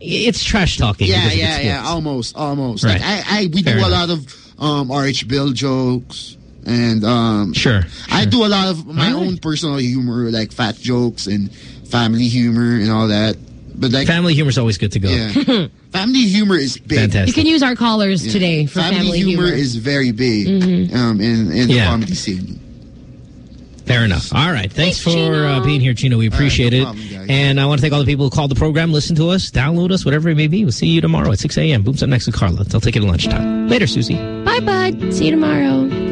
It's trash talking. Yeah, yeah, yeah. Almost, almost. Right. Like I, I we Fair do a lot of um RH Bill jokes and um Sure. I do a lot of my Alright. own personal humor, like fat jokes and family humor and all that. But like Family humor is always good to go. yeah. family humor is big. Fantastic. You can use our callers Yeah. today for family, humor. family humor, humor. is very big um in, in the Yeah. comedy scene. Fair enough. All right. Thanks, Thanks, for uh, being here, Chino. We appreciate no it. problem, guys. and I want to thank all the people who called the program, listen to us, download us, whatever it may be. We'll see you tomorrow at 6 a.m. Boom's up next to Carla. They'll take it at lunchtime. Later, Susie. Bye, bud. See you tomorrow.